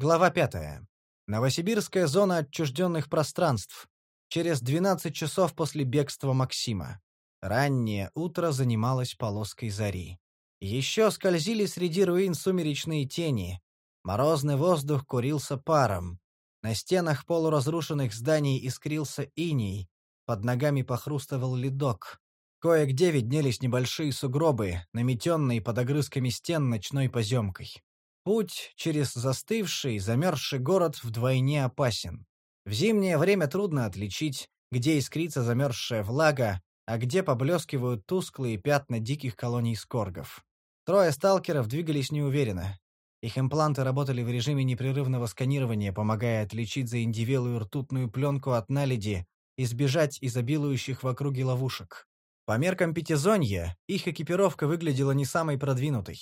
Глава пятая. Новосибирская зона отчужденных пространств. Через 12 часов после бегства Максима. Раннее утро занималось полоской зари. Еще скользили среди руин сумеречные тени. Морозный воздух курился паром. На стенах полуразрушенных зданий искрился иней. Под ногами похрустывал ледок. Кое-где виднелись небольшие сугробы, наметенные под огрызками стен ночной поземкой. Путь через застывший, замерзший город вдвойне опасен. В зимнее время трудно отличить, где искрится замерзшая влага, а где поблескивают тусклые пятна диких колоний скоргов. Трое сталкеров двигались неуверенно. Их импланты работали в режиме непрерывного сканирования, помогая отличить заиндивелую ртутную пленку от наледи, избежать изобилующих в округе ловушек. По меркам пятизонья, их экипировка выглядела не самой продвинутой.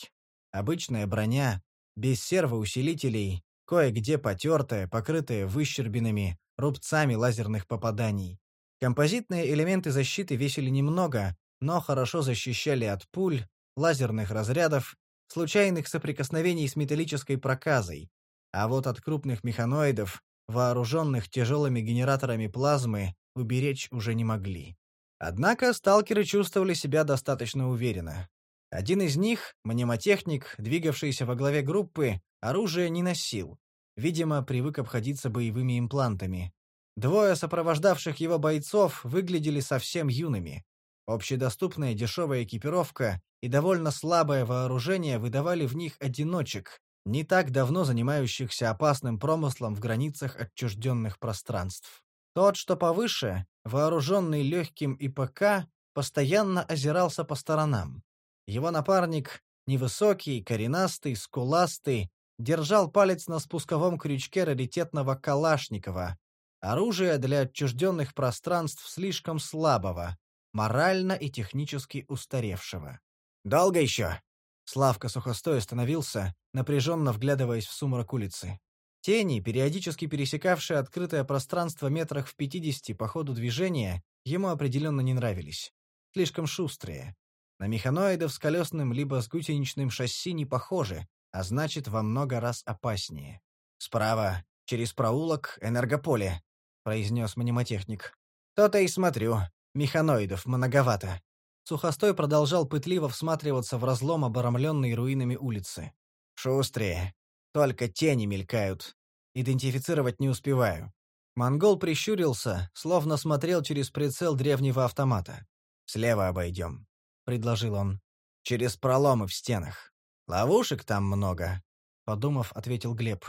Обычная броня, без сервоусилителей, кое-где потертая, покрытая выщербинами, рубцами лазерных попаданий. Композитные элементы защиты весили немного, но хорошо защищали от пуль, лазерных разрядов, случайных соприкосновений с металлической проказой. А вот от крупных механоидов, вооруженных тяжелыми генераторами плазмы, уберечь уже не могли. Однако сталкеры чувствовали себя достаточно уверенно. Один из них, мнемотехник, двигавшийся во главе группы, оружие не носил. Видимо, привык обходиться боевыми имплантами. Двое сопровождавших его бойцов выглядели совсем юными. Общедоступная дешевая экипировка и довольно слабое вооружение выдавали в них одиночек, не так давно занимающихся опасным промыслом в границах отчужденных пространств. Тот, что повыше, вооруженный легким ИПК, постоянно озирался по сторонам. Его напарник, невысокий, коренастый, скуластый, держал палец на спусковом крючке раритетного Калашникова, оружие для отчужденных пространств слишком слабого, морально и технически устаревшего. «Долго еще?» Славка сухостой остановился, напряженно вглядываясь в сумрак улицы. Тени, периодически пересекавшие открытое пространство метрах в пятидесяти по ходу движения, ему определенно не нравились. Слишком шустрые. На механоидов с колесным либо с гусеничным шасси не похожи, а значит, во много раз опаснее. «Справа, через проулок, энергополе», — произнес мнемотехник. «То-то и смотрю. Механоидов многовато». Сухостой продолжал пытливо всматриваться в разлом оборомленной руинами улицы. «Шустрее. Только тени мелькают. Идентифицировать не успеваю». Монгол прищурился, словно смотрел через прицел древнего автомата. «Слева обойдем предложил он. «Через проломы в стенах. Ловушек там много», — подумав, ответил Глеб.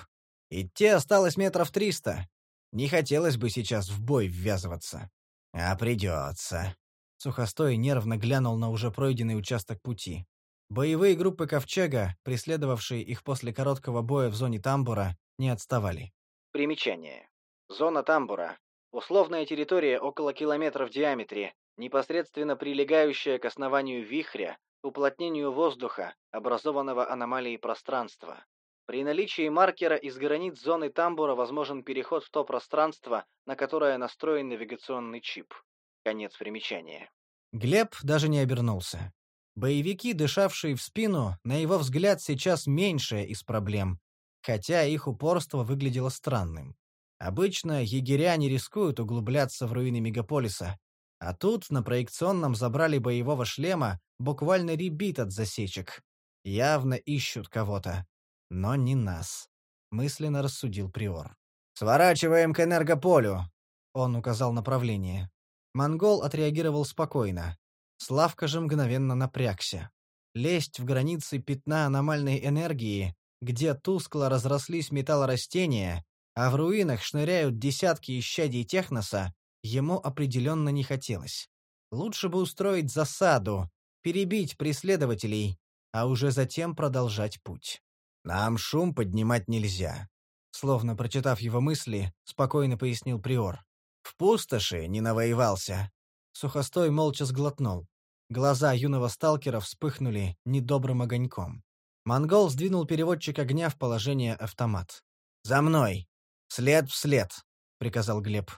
«Идти осталось метров триста. Не хотелось бы сейчас в бой ввязываться. А придется». Сухостой нервно глянул на уже пройденный участок пути. Боевые группы Ковчега, преследовавшие их после короткого боя в зоне тамбура, не отставали. Примечание. Зона тамбура. Условная территория около километра в диаметре, непосредственно прилегающая к основанию вихря, уплотнению воздуха, образованного аномалией пространства. При наличии маркера из границ зоны тамбура возможен переход в то пространство, на которое настроен навигационный чип. Конец примечания. Глеб даже не обернулся. Боевики, дышавшие в спину, на его взгляд сейчас меньшая из проблем, хотя их упорство выглядело странным. Обычно егеря не рискуют углубляться в руины мегаполиса, а тут на проекционном забрали боевого шлема буквально ребит от засечек. Явно ищут кого-то. Но не нас. Мысленно рассудил Приор. «Сворачиваем к энергополю!» Он указал направление. Монгол отреагировал спокойно. Славка же мгновенно напрягся. Лезть в границы пятна аномальной энергии, где тускло разрослись металлорастения, а в руинах шныряют десятки исчадий техноса, ему определенно не хотелось. Лучше бы устроить засаду, перебить преследователей, а уже затем продолжать путь. «Нам шум поднимать нельзя», — словно прочитав его мысли, спокойно пояснил Приор. «В пустоши не навоевался». Сухостой молча сглотнул. Глаза юного сталкера вспыхнули недобрым огоньком. Монгол сдвинул переводчик огня в положение автомат. «За мной! След в след!» — приказал Глеб.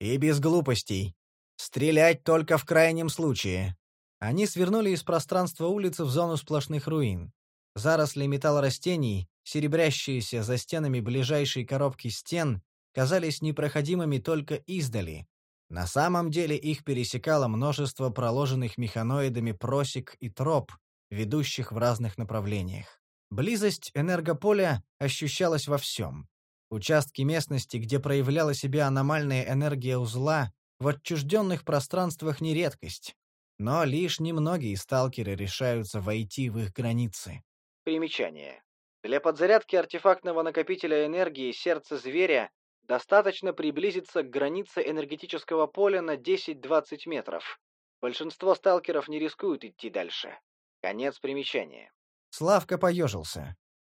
И без глупостей. Стрелять только в крайнем случае. Они свернули из пространства улицы в зону сплошных руин. Заросли металлорастений, серебрящиеся за стенами ближайшей коробки стен, казались непроходимыми только издали. На самом деле их пересекало множество проложенных механоидами просек и троп, ведущих в разных направлениях. Близость энергополя ощущалась во всем. Участки местности, где проявляла себя аномальная энергия узла, в отчужденных пространствах не редкость. Но лишь немногие сталкеры решаются войти в их границы. Примечание. Для подзарядки артефактного накопителя энергии сердца зверя достаточно приблизиться к границе энергетического поля на 10-20 метров. Большинство сталкеров не рискуют идти дальше. Конец примечания. Славка поежился.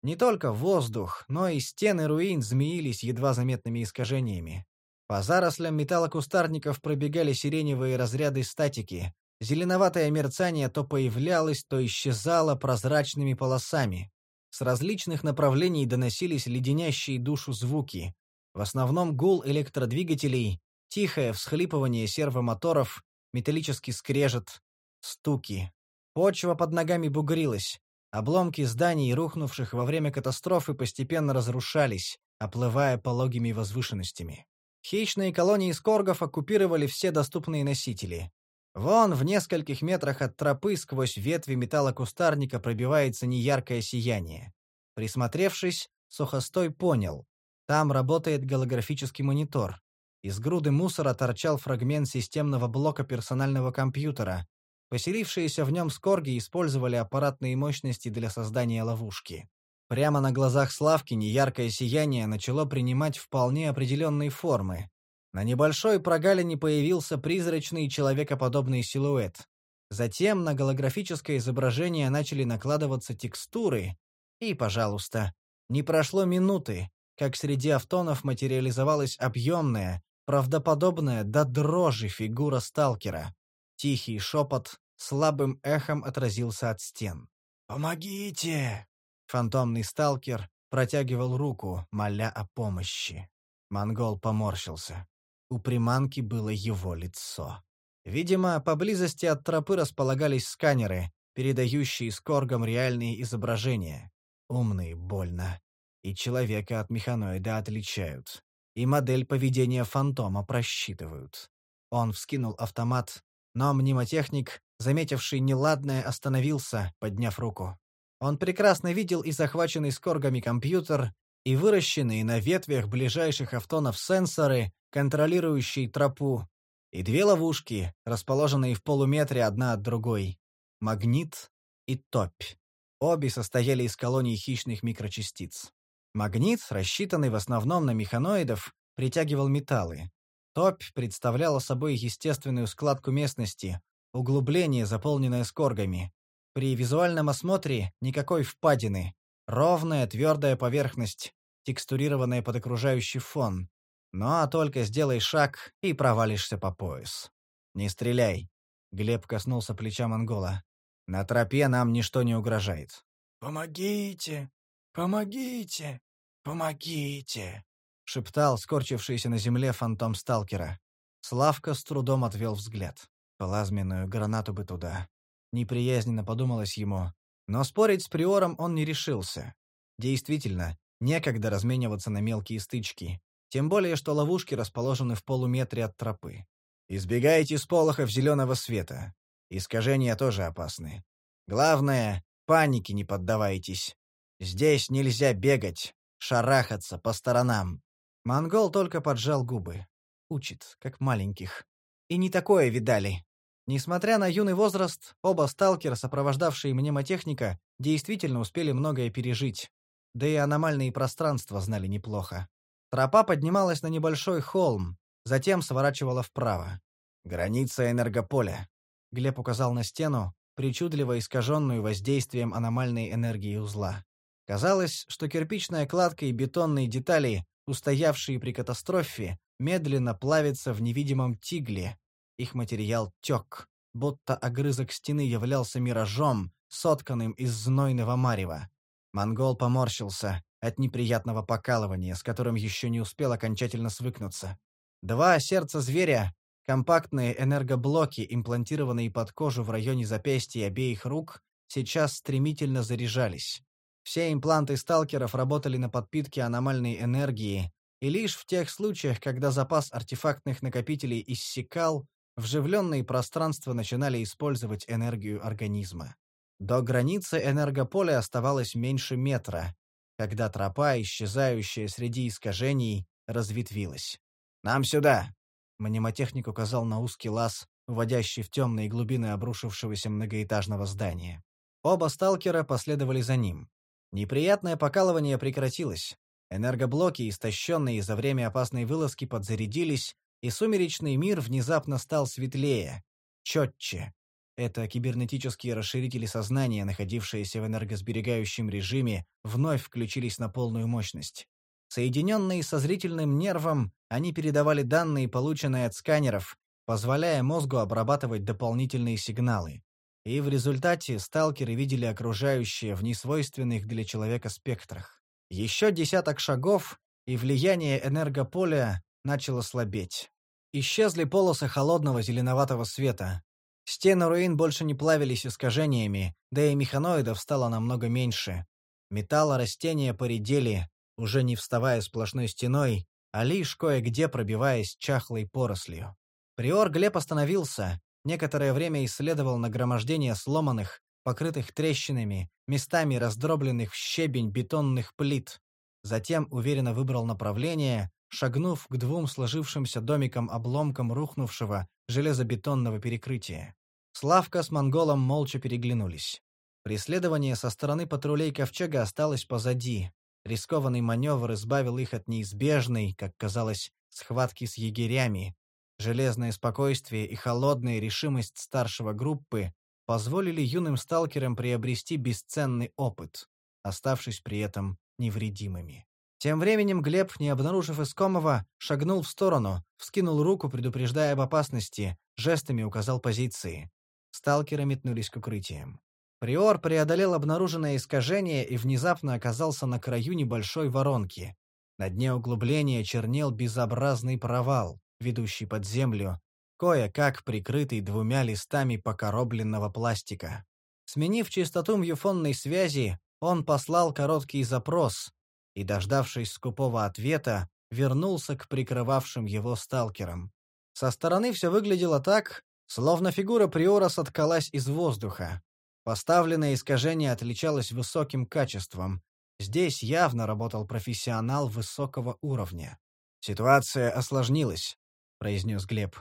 Не только воздух, но и стены руин змеились едва заметными искажениями. По зарослям металлокустарников пробегали сиреневые разряды статики. Зеленоватое мерцание то появлялось, то исчезало прозрачными полосами. С различных направлений доносились леденящие душу звуки. В основном гул электродвигателей, тихое всхлипывание сервомоторов, металлический скрежет, стуки. Почва под ногами бугрилась. Обломки зданий, рухнувших во время катастрофы, постепенно разрушались, оплывая пологими возвышенностями. Хищные колонии скоргов оккупировали все доступные носители. Вон, в нескольких метрах от тропы сквозь ветви металлокустарника пробивается неяркое сияние. Присмотревшись, Сухостой понял. Там работает голографический монитор. Из груды мусора торчал фрагмент системного блока персонального компьютера, Поселившиеся в нем скорги использовали аппаратные мощности для создания ловушки. Прямо на глазах Славки неяркое сияние начало принимать вполне определенные формы. На небольшой прогалине появился призрачный человекоподобный силуэт. Затем на голографическое изображение начали накладываться текстуры, и, пожалуйста, не прошло минуты, как среди автонов материализовалась объемная, правдоподобная до дрожи фигура сталкера. Тихий шепот слабым эхом отразился от стен. «Помогите!» Фантомный сталкер протягивал руку, моля о помощи. Монгол поморщился. У приманки было его лицо. Видимо, поблизости от тропы располагались сканеры, передающие скоргам реальные изображения. Умные больно. И человека от механоида отличают. И модель поведения фантома просчитывают. Он вскинул автомат, но мнемотехник, заметивший неладное, остановился, подняв руку. Он прекрасно видел и захваченный скоргами компьютер, и выращенные на ветвях ближайших автонов сенсоры, контролирующие тропу, и две ловушки, расположенные в полуметре одна от другой. Магнит и топь. Обе состояли из колоний хищных микрочастиц. Магнит, рассчитанный в основном на механоидов, притягивал металлы. Топь представляла собой естественную складку местности, углубление, заполненное скоргами. При визуальном осмотре никакой впадины, ровная твердая поверхность, текстурированная под окружающий фон. Ну а только сделай шаг и провалишься по пояс. «Не стреляй», — Глеб коснулся плеча монгола. «На тропе нам ничто не угрожает». «Помогите! Помогите! Помогите!» — шептал скорчившийся на земле фантом сталкера. Славка с трудом отвел взгляд. Плазменную гранату бы туда. Неприязненно подумалось ему. Но спорить с приором он не решился. Действительно, некогда размениваться на мелкие стычки. Тем более, что ловушки расположены в полуметре от тропы. Избегайте сполохов зеленого света. Искажения тоже опасны. Главное, панике не поддавайтесь. Здесь нельзя бегать, шарахаться по сторонам. Монгол только поджал губы. Учит, как маленьких. И не такое видали. Несмотря на юный возраст, оба сталкера, сопровождавшие мнемотехника, действительно успели многое пережить. Да и аномальные пространства знали неплохо. Тропа поднималась на небольшой холм, затем сворачивала вправо. «Граница энергополя», — Глеб указал на стену, причудливо искаженную воздействием аномальной энергии узла. Казалось, что кирпичная кладка и бетонные детали устоявшие при катастрофе, медленно плавятся в невидимом тигле. Их материал тек, будто огрызок стены являлся миражом, сотканным из знойного марева. Монгол поморщился от неприятного покалывания, с которым еще не успел окончательно свыкнуться. Два сердца зверя, компактные энергоблоки, имплантированные под кожу в районе запястья обеих рук, сейчас стремительно заряжались. Все импланты сталкеров работали на подпитке аномальной энергии, и лишь в тех случаях, когда запас артефактных накопителей иссякал, вживленные пространства начинали использовать энергию организма. До границы энергополя оставалось меньше метра, когда тропа, исчезающая среди искажений, разветвилась. «Нам сюда!» Мнемотехник указал на узкий лаз, уводящий в темные глубины обрушившегося многоэтажного здания. Оба сталкера последовали за ним. Неприятное покалывание прекратилось. Энергоблоки, истощенные за время опасной вылазки, подзарядились, и сумеречный мир внезапно стал светлее, четче. Это кибернетические расширители сознания, находившиеся в энергосберегающем режиме, вновь включились на полную мощность. Соединенные со зрительным нервом, они передавали данные, полученные от сканеров, позволяя мозгу обрабатывать дополнительные сигналы. И в результате сталкеры видели окружающее в несвойственных для человека спектрах. Еще десяток шагов, и влияние энергополя начало слабеть. Исчезли полосы холодного зеленоватого света. Стены руин больше не плавились искажениями, да и механоидов стало намного меньше. Металлорастения поредели, уже не вставая сплошной стеной, а лишь кое-где пробиваясь чахлой порослью. Приор Глеб остановился, некоторое время исследовал нагромождение сломанных, покрытых трещинами, местами раздробленных в щебень бетонных плит. Затем уверенно выбрал направление, шагнув к двум сложившимся домикам-обломкам рухнувшего железобетонного перекрытия. Славка с монголом молча переглянулись. Преследование со стороны патрулей Ковчега осталось позади. Рискованный маневр избавил их от неизбежной, как казалось, схватки с егерями, Железное спокойствие и холодная решимость старшего группы позволили юным сталкерам приобрести бесценный опыт, оставшись при этом невредимыми. Тем временем Глеб, не обнаружив искомого, шагнул в сторону, вскинул руку, предупреждая об опасности, жестами указал позиции. Сталкеры метнулись к укрытиям. Приор преодолел обнаруженное искажение и внезапно оказался на краю небольшой воронки. На дне углубления чернел безобразный провал ведущий под землю, кое-как прикрытый двумя листами покоробленного пластика. Сменив частоту мюфонной связи, он послал короткий запрос и, дождавшись скупого ответа, вернулся к прикрывавшим его сталкерам. Со стороны все выглядело так, словно фигура Приора соткалась из воздуха. Поставленное искажение отличалось высоким качеством. Здесь явно работал профессионал высокого уровня. Ситуация осложнилась. — произнес Глеб.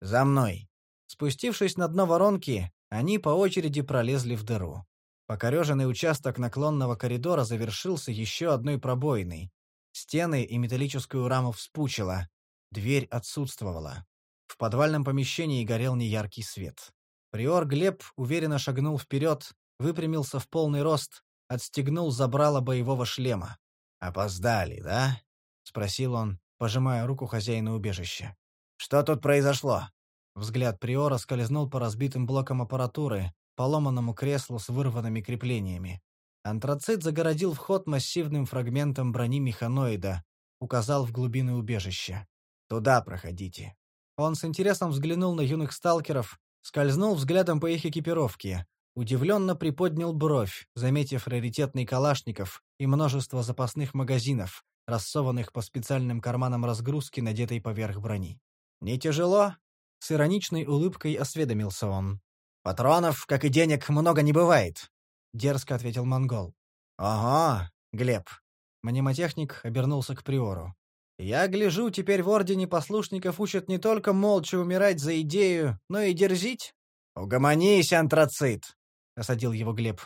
«За мной!» Спустившись на дно воронки, они по очереди пролезли в дыру. Покореженный участок наклонного коридора завершился еще одной пробоиной. Стены и металлическую раму вспучило. Дверь отсутствовала. В подвальном помещении горел неяркий свет. Приор Глеб уверенно шагнул вперед, выпрямился в полный рост, отстегнул забрало боевого шлема. «Опоздали, да?» — спросил он, пожимая руку хозяина убежища. Что тут произошло?» Взгляд Приора скользнул по разбитым блокам аппаратуры, поломанному креслу с вырванными креплениями. Антрацит загородил вход массивным фрагментом брони механоида, указал в глубины убежища. «Туда проходите». Он с интересом взглянул на юных сталкеров, скользнул взглядом по их экипировке, удивленно приподнял бровь, заметив раритетный калашников и множество запасных магазинов, рассованных по специальным карманам разгрузки, надетой поверх брони. «Не тяжело?» — с ироничной улыбкой осведомился он. «Патронов, как и денег, много не бывает», — дерзко ответил монгол. «Ага, Глеб». Мнемотехник обернулся к Приору. «Я гляжу, теперь в Ордене Послушников учат не только молча умирать за идею, но и дерзить?» «Угомонись, антрацит!» — осадил его Глеб.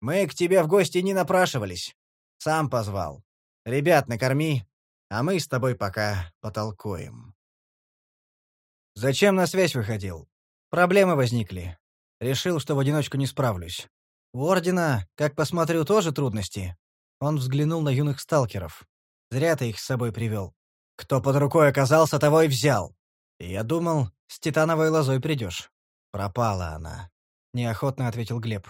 «Мы к тебе в гости не напрашивались. Сам позвал. Ребят, накорми, а мы с тобой пока потолкуем». Зачем на связь выходил? Проблемы возникли. Решил, что в одиночку не справлюсь. У Ордена, как посмотрю, тоже трудности. Он взглянул на юных сталкеров. Зря ты их с собой привел. Кто под рукой оказался, того и взял. Я думал, с титановой лозой придешь. Пропала она. Неохотно ответил Глеб.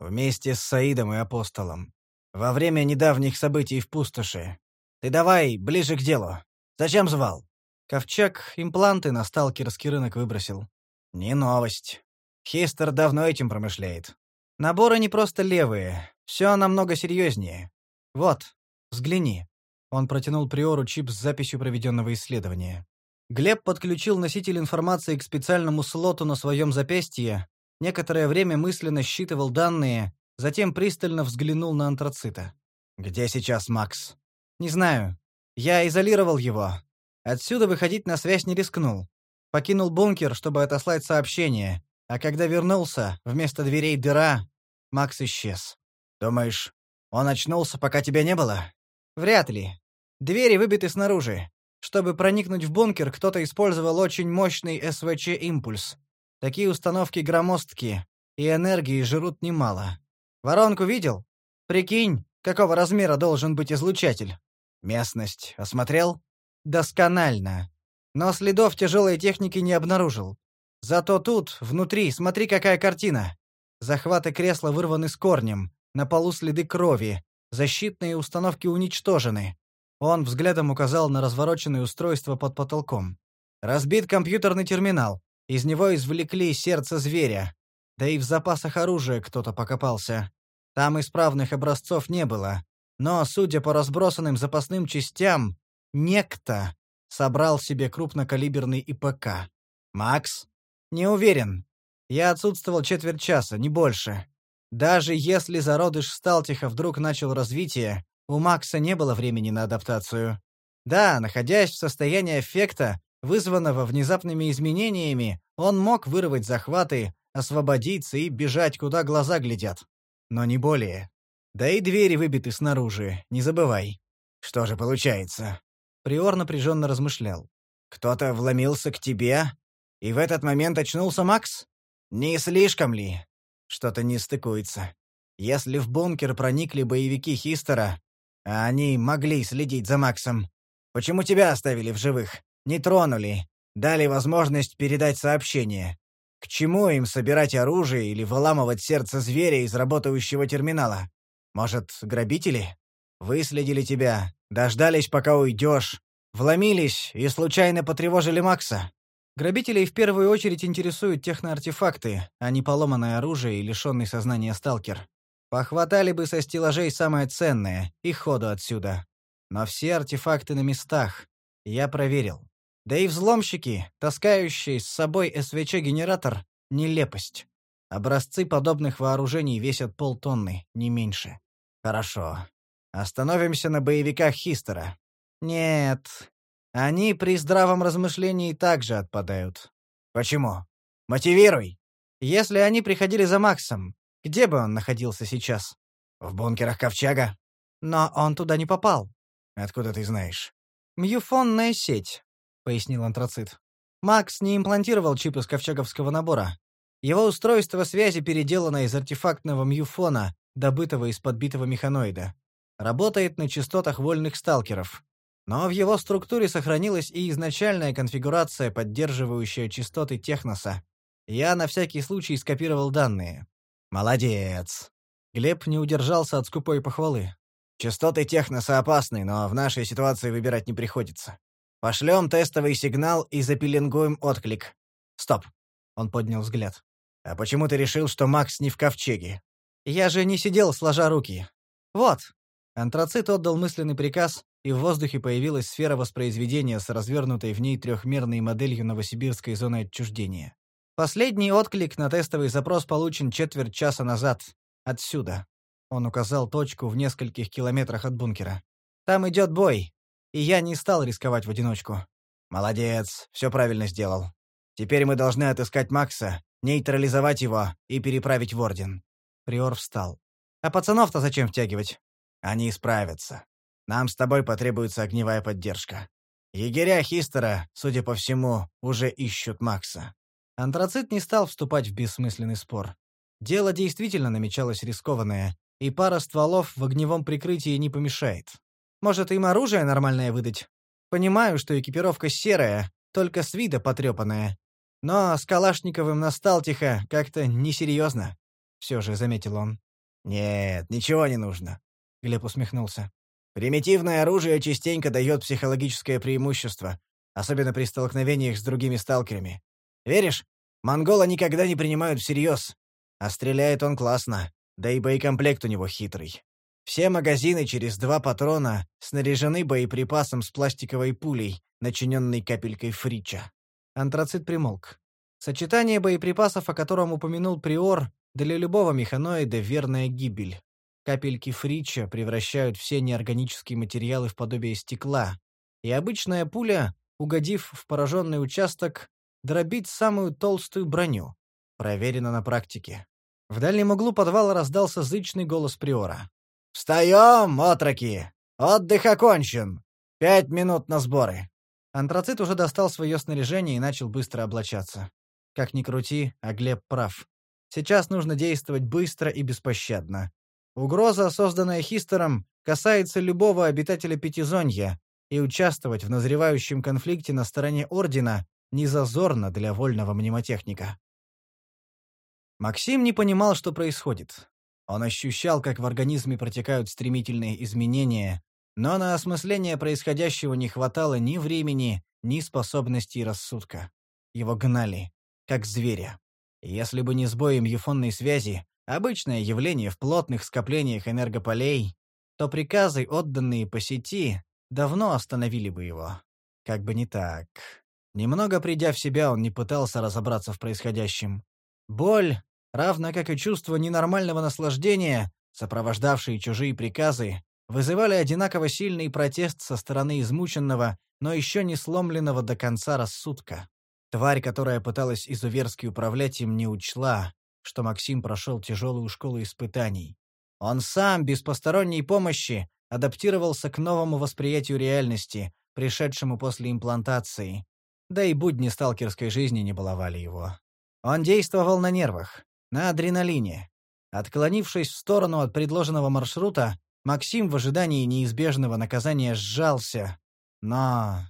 Вместе с Саидом и Апостолом. Во время недавних событий в пустоши. Ты давай, ближе к делу. Зачем звал? Ковчег импланты на сталкерский рынок выбросил. Не новость. Хистер давно этим промышляет. Наборы не просто левые, все намного серьезнее. Вот, взгляни. Он протянул Приору чип с записью проведенного исследования. Глеб подключил носитель информации к специальному слоту на своем запястье, некоторое время мысленно считывал данные, затем пристально взглянул на антрацита. «Где сейчас Макс?» «Не знаю. Я изолировал его. Отсюда выходить на связь не рискнул. Покинул бункер, чтобы отослать сообщение, а когда вернулся, вместо дверей дыра, Макс исчез. Думаешь, он очнулся, пока тебя не было? Вряд ли. Двери выбиты снаружи. Чтобы проникнуть в бункер, кто-то использовал очень мощный СВЧ-импульс. Такие установки громоздкие, и энергии жрут немало. Воронку видел? Прикинь, какого размера должен быть излучатель. Местность осмотрел? Досконально. Но следов тяжелой техники не обнаружил. Зато тут, внутри, смотри, какая картина. Захваты кресла вырваны с корнем, на полу следы крови, защитные установки уничтожены. Он взглядом указал на развороченное устройство под потолком. Разбит компьютерный терминал. Из него извлекли сердце зверя. Да и в запасах оружия кто-то покопался. Там исправных образцов не было. Но, судя по разбросанным запасным частям, некто собрал себе крупнокалиберный ИПК. «Макс?» «Не уверен. Я отсутствовал четверть часа, не больше. Даже если зародыш Сталтиха вдруг начал развитие, у Макса не было времени на адаптацию. Да, находясь в состоянии эффекта, вызванного внезапными изменениями, он мог вырвать захваты, освободиться и бежать, куда глаза глядят. Но не более. Да и двери выбиты снаружи, не забывай. Что же получается? Приор напряженно размышлял. Кто-то вломился к тебе, и в этот момент очнулся Макс? Не слишком ли? Что-то не стыкуется. Если в бункер проникли боевики Хистера, а они могли следить за Максом, почему тебя оставили в живых? Не тронули, дали возможность передать сообщение. К чему им собирать оружие или выламывать сердце зверя из работающего терминала? Может, грабители? Выследили тебя, дождались, пока уйдешь, вломились и случайно потревожили Макса? Грабителей в первую очередь интересуют техноартефакты, а не поломанное оружие и лишенный сознания сталкер. Похватали бы со стеллажей самое ценное и ходу отсюда. Но все артефакты на местах. Я проверил. Да и взломщики, таскающие с собой СВЧ-генератор, — нелепость. Образцы подобных вооружений весят полтонны, не меньше. Хорошо. Остановимся на боевиках Хистера. Нет, они при здравом размышлении также отпадают. Почему? Мотивируй. Если они приходили за Максом, где бы он находился сейчас? В бункерах Ковчега. Но он туда не попал. Откуда ты знаешь? Мьюфонная сеть, пояснил антрацит. Макс не имплантировал чип из ковчеговского набора. Его устройство связи переделано из артефактного мьюфона, добытого из подбитого механоида. Работает на частотах вольных сталкеров. Но в его структуре сохранилась и изначальная конфигурация, поддерживающая частоты Техноса. Я на всякий случай скопировал данные. Молодец. Глеб не удержался от скупой похвалы. Частоты Техноса опасны, но в нашей ситуации выбирать не приходится. Пошлем тестовый сигнал и запеленгуем отклик. Стоп. Он поднял взгляд. А почему ты решил, что Макс не в ковчеге? Я же не сидел сложа руки. Вот. Антрацит отдал мысленный приказ, и в воздухе появилась сфера воспроизведения с развернутой в ней трехмерной моделью новосибирской зоны отчуждения. Последний отклик на тестовый запрос получен четверть часа назад. Отсюда. Он указал точку в нескольких километрах от бункера. Там идет бой, и я не стал рисковать в одиночку. Молодец, все правильно сделал. Теперь мы должны отыскать Макса, нейтрализовать его и переправить в Орден. Приор встал. А пацанов-то зачем втягивать? Они справятся. Нам с тобой потребуется огневая поддержка. Егеря Хистера, судя по всему, уже ищут Макса». Антрацит не стал вступать в бессмысленный спор. Дело действительно намечалось рискованное, и пара стволов в огневом прикрытии не помешает. Может, им оружие нормальное выдать? Понимаю, что экипировка серая, только с вида потрепанная. Но с Калашниковым настал тихо, как-то несерьезно. Все же заметил он. «Нет, ничего не нужно», — Глеб усмехнулся. Примитивное оружие частенько дает психологическое преимущество, особенно при столкновениях с другими сталкерами. Веришь? Монгола никогда не принимают всерьез. А стреляет он классно, да и боекомплект у него хитрый. Все магазины через два патрона снаряжены боеприпасом с пластиковой пулей, начиненной капелькой фрича. Антрацит примолк. Сочетание боеприпасов, о котором упомянул Приор, для любого механоида верная гибель. Капельки фрича превращают все неорганические материалы в подобие стекла, и обычная пуля, угодив в пораженный участок, дробит самую толстую броню. Проверено на практике. В дальнем углу подвала раздался зычный голос Приора. «Встаем, отроки! Отдых окончен! Пять минут на сборы!» Антрацит уже достал свое снаряжение и начал быстро облачаться. Как ни крути, а Глеб прав. Сейчас нужно действовать быстро и беспощадно. Угроза, созданная Хистером, касается любого обитателя Пятизонья, и участвовать в назревающем конфликте на стороне Ордена незазорно для вольного мнемотехника. Максим не понимал, что происходит. Он ощущал, как в организме протекают стремительные изменения, но на осмысление происходящего не хватало ни времени, ни способностей рассудка. Его гнали, как зверя. Если бы не сбоем юфонной связи, обычное явление в плотных скоплениях энергополей, то приказы, отданные по сети, давно остановили бы его. Как бы не так. Немного придя в себя, он не пытался разобраться в происходящем. Боль, равно как и чувство ненормального наслаждения, сопровождавшие чужие приказы, вызывали одинаково сильный протест со стороны измученного, но еще не сломленного до конца рассудка. Тварь, которая пыталась изуверски управлять им, не учла, что Максим прошел тяжелую школу испытаний. Он сам, без посторонней помощи, адаптировался к новому восприятию реальности, пришедшему после имплантации. Да и будни сталкерской жизни не баловали его. Он действовал на нервах, на адреналине. Отклонившись в сторону от предложенного маршрута, Максим в ожидании неизбежного наказания сжался, но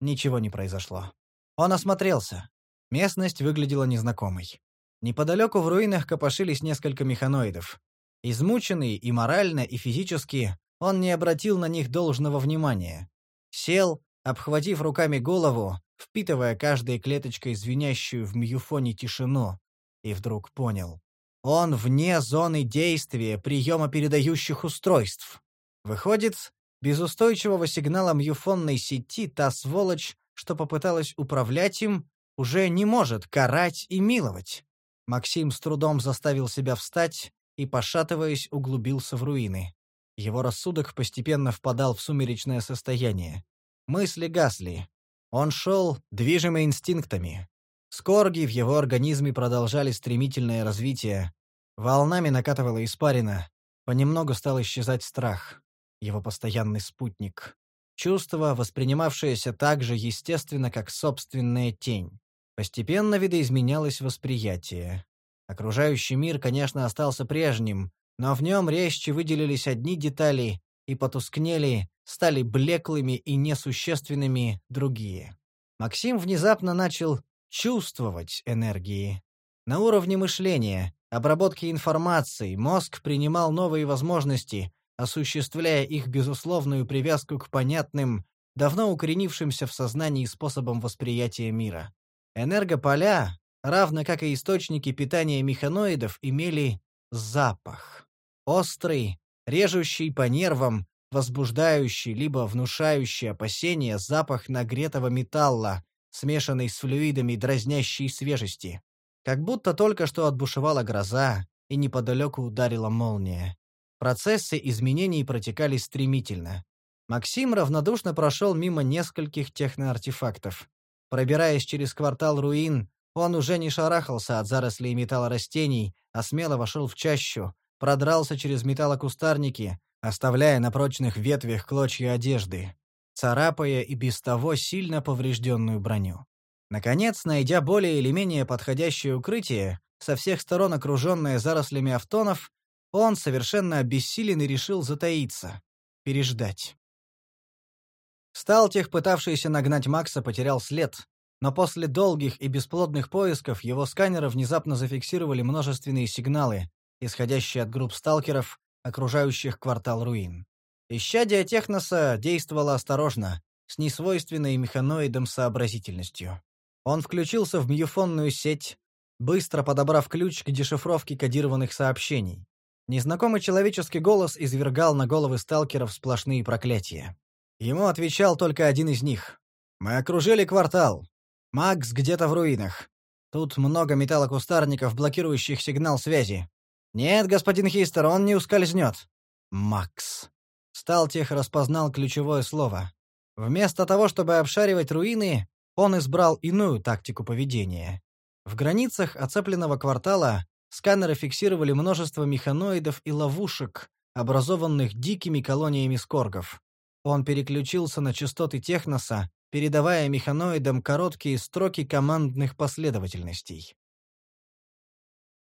ничего не произошло. Он осмотрелся. Местность выглядела незнакомой. Неподалеку в руинах копошились несколько механоидов. Измученный и морально, и физически, он не обратил на них должного внимания. Сел, обхватив руками голову, впитывая каждой клеточкой звенящую в мюфоне тишину, и вдруг понял. Он вне зоны действия приема передающих устройств. Выходит, без устойчивого сигнала мюфонной сети та сволочь что попыталась управлять им, уже не может карать и миловать. Максим с трудом заставил себя встать и, пошатываясь, углубился в руины. Его рассудок постепенно впадал в сумеречное состояние. Мысли гасли. Он шел, движимый инстинктами. Скорги в его организме продолжали стремительное развитие. Волнами накатывала испарина. Понемногу стал исчезать страх. Его постоянный спутник. Чувство, воспринимавшееся так же естественно, как собственная тень. Постепенно видоизменялось восприятие. Окружающий мир, конечно, остался прежним, но в нем резче выделились одни детали и потускнели, стали блеклыми и несущественными другие. Максим внезапно начал чувствовать энергии. На уровне мышления, обработки информации, мозг принимал новые возможности, осуществляя их безусловную привязку к понятным, давно укоренившимся в сознании способам восприятия мира. Энергополя, равно как и источники питания механоидов, имели запах. Острый, режущий по нервам, возбуждающий либо внушающий опасения запах нагретого металла, смешанный с флюидами дразнящей свежести. Как будто только что отбушевала гроза, и неподалеку ударила молния. Процессы изменений протекали стремительно. Максим равнодушно прошел мимо нескольких техноартефактов. Пробираясь через квартал руин, он уже не шарахался от зарослей металлорастений, а смело вошел в чащу, продрался через металлокустарники, оставляя на прочных ветвях клочья одежды, царапая и без того сильно поврежденную броню. Наконец, найдя более или менее подходящее укрытие, со всех сторон окруженное зарослями автонов, он, совершенно обессиленный, решил затаиться, переждать. Сталтех, пытавшийся нагнать Макса, потерял след, но после долгих и бесплодных поисков его сканеры внезапно зафиксировали множественные сигналы, исходящие от групп сталкеров, окружающих квартал руин. Исчадие Техноса действовало осторожно, с несвойственной механоидом сообразительностью. Он включился в мьюфонную сеть, быстро подобрав ключ к дешифровке кодированных сообщений. Незнакомый человеческий голос извергал на головы сталкеров сплошные проклятия. Ему отвечал только один из них. «Мы окружили квартал. Макс где-то в руинах. Тут много металлокустарников, блокирующих сигнал связи. Нет, господин Хистер, он не ускользнет». «Макс». Сталтех распознал ключевое слово. Вместо того, чтобы обшаривать руины, он избрал иную тактику поведения. В границах оцепленного квартала сканеры фиксировали множество механоидов и ловушек, образованных дикими колониями скоргов. Он переключился на частоты техноса, передавая механоидам короткие строки командных последовательностей.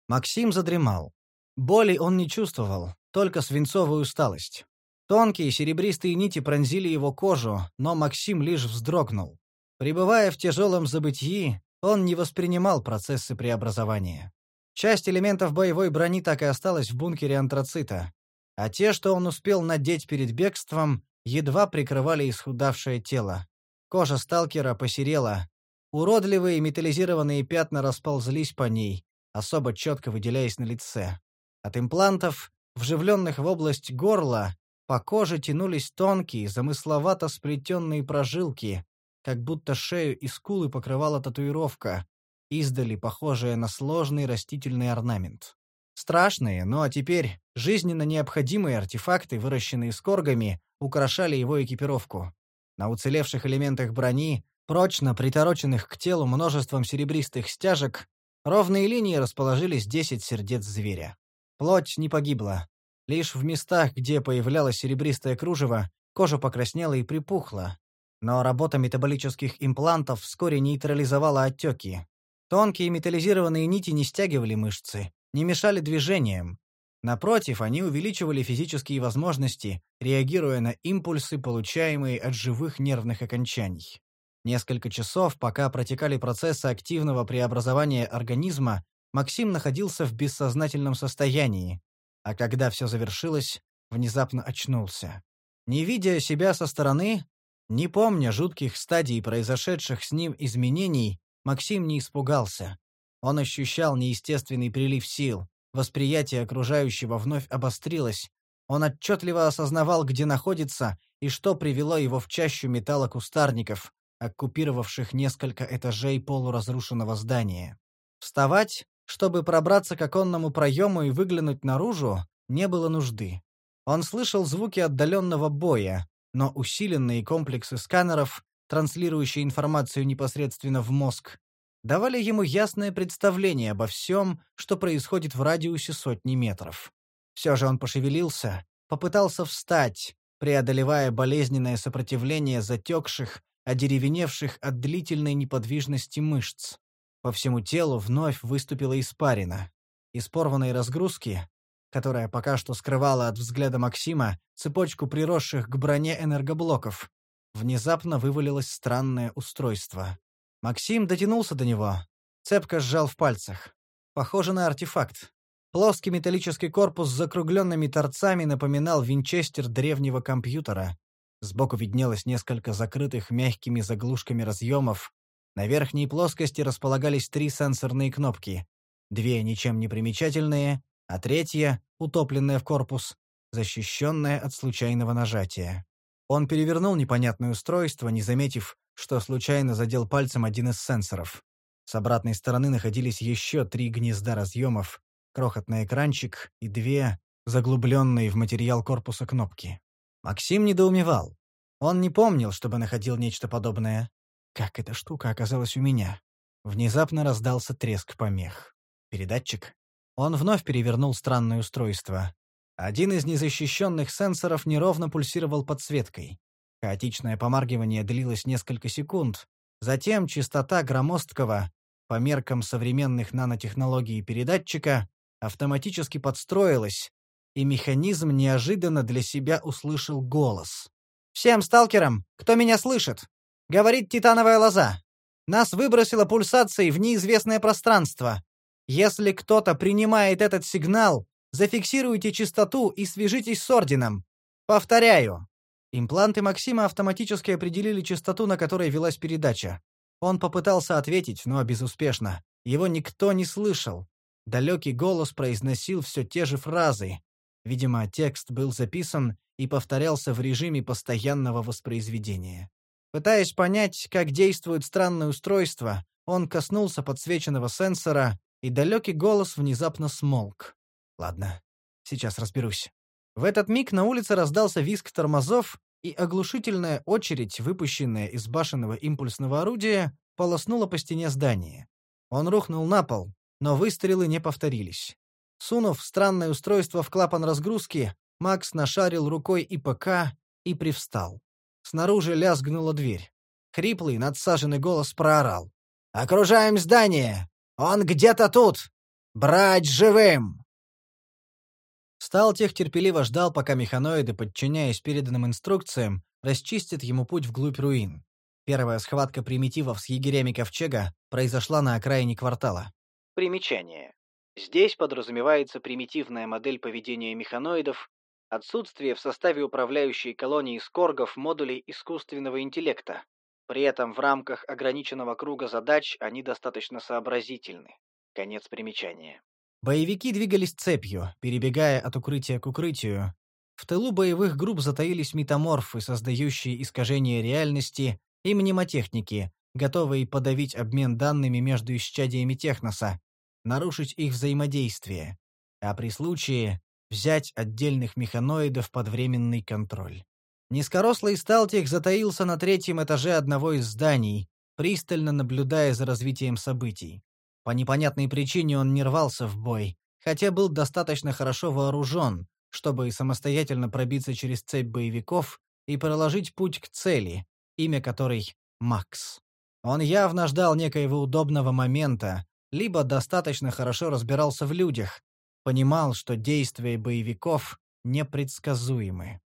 Максим задремал. Боли он не чувствовал, только свинцовую усталость. Тонкие серебристые нити пронзили его кожу, но Максим лишь вздрогнул. Пребывая в тяжелом забытии, он не воспринимал процессы преобразования. Часть элементов боевой брони так и осталась в бункере антрацита, а те, что он успел надеть перед бегством, едва прикрывали исхудавшее тело. Кожа сталкера посерела, уродливые металлизированные пятна расползлись по ней, особо четко выделяясь на лице. От имплантов, вживленных в область горла, по коже тянулись тонкие, замысловато сплетенные прожилки, как будто шею и скулы покрывала татуировка, издали похожая на сложный растительный орнамент. Страшные, но а теперь жизненно необходимые артефакты, выращенные скоргами, украшали его экипировку. На уцелевших элементах брони, прочно притороченных к телу множеством серебристых стяжек, ровные линии расположились десять сердец зверя. Плоть не погибла. Лишь в местах, где появлялось серебристое кружево, кожа покраснела и припухла, но работа метаболических имплантов вскоре нейтрализовала отеки. Тонкие металлизированные нити не стягивали мышцы, не мешали движениям. Напротив, они увеличивали физические возможности, реагируя на импульсы, получаемые от живых нервных окончаний. Несколько часов, пока протекали процессы активного преобразования организма, Максим находился в бессознательном состоянии, а когда все завершилось, внезапно очнулся. Не видя себя со стороны, не помня жутких стадий произошедших с ним изменений, Максим не испугался. Он ощущал неестественный прилив сил, восприятие окружающего вновь обострилось, он отчетливо осознавал, где находится и что привело его в чащу металлокустарников, оккупировавших несколько этажей полуразрушенного здания. Вставать, чтобы пробраться к оконному проему и выглянуть наружу, не было нужды. Он слышал звуки отдаленного боя, но усиленные комплексы сканеров, транслирующие информацию непосредственно в мозг, давали ему ясное представление обо всем, что происходит в радиусе сотни метров. Все же он пошевелился, попытался встать, преодолевая болезненное сопротивление затекших, одеревеневших от длительной неподвижности мышц. По всему телу вновь выступила испарина. Из порванной разгрузки которая пока что скрывала от взгляда Максима цепочку приросших к броне энергоблоков. Внезапно вывалилось странное устройство. Максим дотянулся до него. Цепко сжал в пальцах. Похоже на артефакт. Плоский металлический корпус с закругленными торцами напоминал винчестер древнего компьютера. Сбоку виднелось несколько закрытых мягкими заглушками разъемов. На верхней плоскости располагались три сенсорные кнопки. Две ничем не примечательные, а третья, утопленная в корпус, защищенная от случайного нажатия. Он перевернул непонятное устройство, не заметив, что случайно задел пальцем один из сенсоров. С обратной стороны находились еще три гнезда разъемов, крохотный экранчик и две, заглубленные в материал корпуса кнопки. Максим недоумевал. Он не помнил, чтобы находил нечто подобное. Как эта штука оказалась у меня? Внезапно раздался треск помех. Передатчик? Он вновь перевернул странное устройство. Один из незащищенных сенсоров неровно пульсировал подсветкой. Хаотичное помаргивание длилось несколько секунд. Затем частота громоздкого, по меркам современных нанотехнологий передатчика, автоматически подстроилась, и механизм неожиданно для себя услышал голос. «Всем сталкерам, кто меня слышит!» — говорит титановая лоза. «Нас выбросило пульсацией в неизвестное пространство. Если кто-то принимает этот сигнал, зафиксируйте частоту и свяжитесь с орденом. Повторяю. Импланты Максима автоматически определили частоту, на которой велась передача. Он попытался ответить, но безуспешно. Его никто не слышал. Далекий голос произносил все те же фразы. Видимо, текст был записан и повторялся в режиме постоянного воспроизведения. Пытаясь понять, как действует странное устройство, он коснулся подсвеченного сенсора, и далекий голос внезапно смолк. «Ладно, сейчас разберусь». В этот миг на улице раздался визг тормозов, и оглушительная очередь, выпущенная из башенного импульсного орудия, полоснула по стене здания. Он рухнул на пол, но выстрелы не повторились. Сунув странное устройство в клапан разгрузки, Макс нашарил рукой ИПК и привстал. Снаружи лязгнула дверь. Хриплый, надсаженный голос проорал. «Окружаем здание! Он где-то тут! Брать живым!» Сталтех терпеливо ждал, пока механоиды, подчиняясь переданным инструкциям, расчистят ему путь вглубь руин. Первая схватка примитивов с егерями Ковчега произошла на окраине квартала. Примечание. Здесь подразумевается примитивная модель поведения механоидов, отсутствие в составе управляющей колонии скоргов модулей искусственного интеллекта. При этом в рамках ограниченного круга задач они достаточно сообразительны. Конец примечания. Боевики двигались цепью, перебегая от укрытия к укрытию. В тылу боевых групп затаились метаморфы, создающие искажения реальности, и мнемотехники, готовые подавить обмен данными между исчадиями техноса, нарушить их взаимодействие, а при случае взять отдельных механоидов под временный контроль. Низкорослый сталтех затаился на третьем этаже одного из зданий, пристально наблюдая за развитием событий. По непонятной причине он не рвался в бой, хотя был достаточно хорошо вооружен, чтобы самостоятельно пробиться через цепь боевиков и проложить путь к цели, имя которой — Макс. Он явно ждал некоего удобного момента, либо достаточно хорошо разбирался в людях, понимал, что действия боевиков непредсказуемы.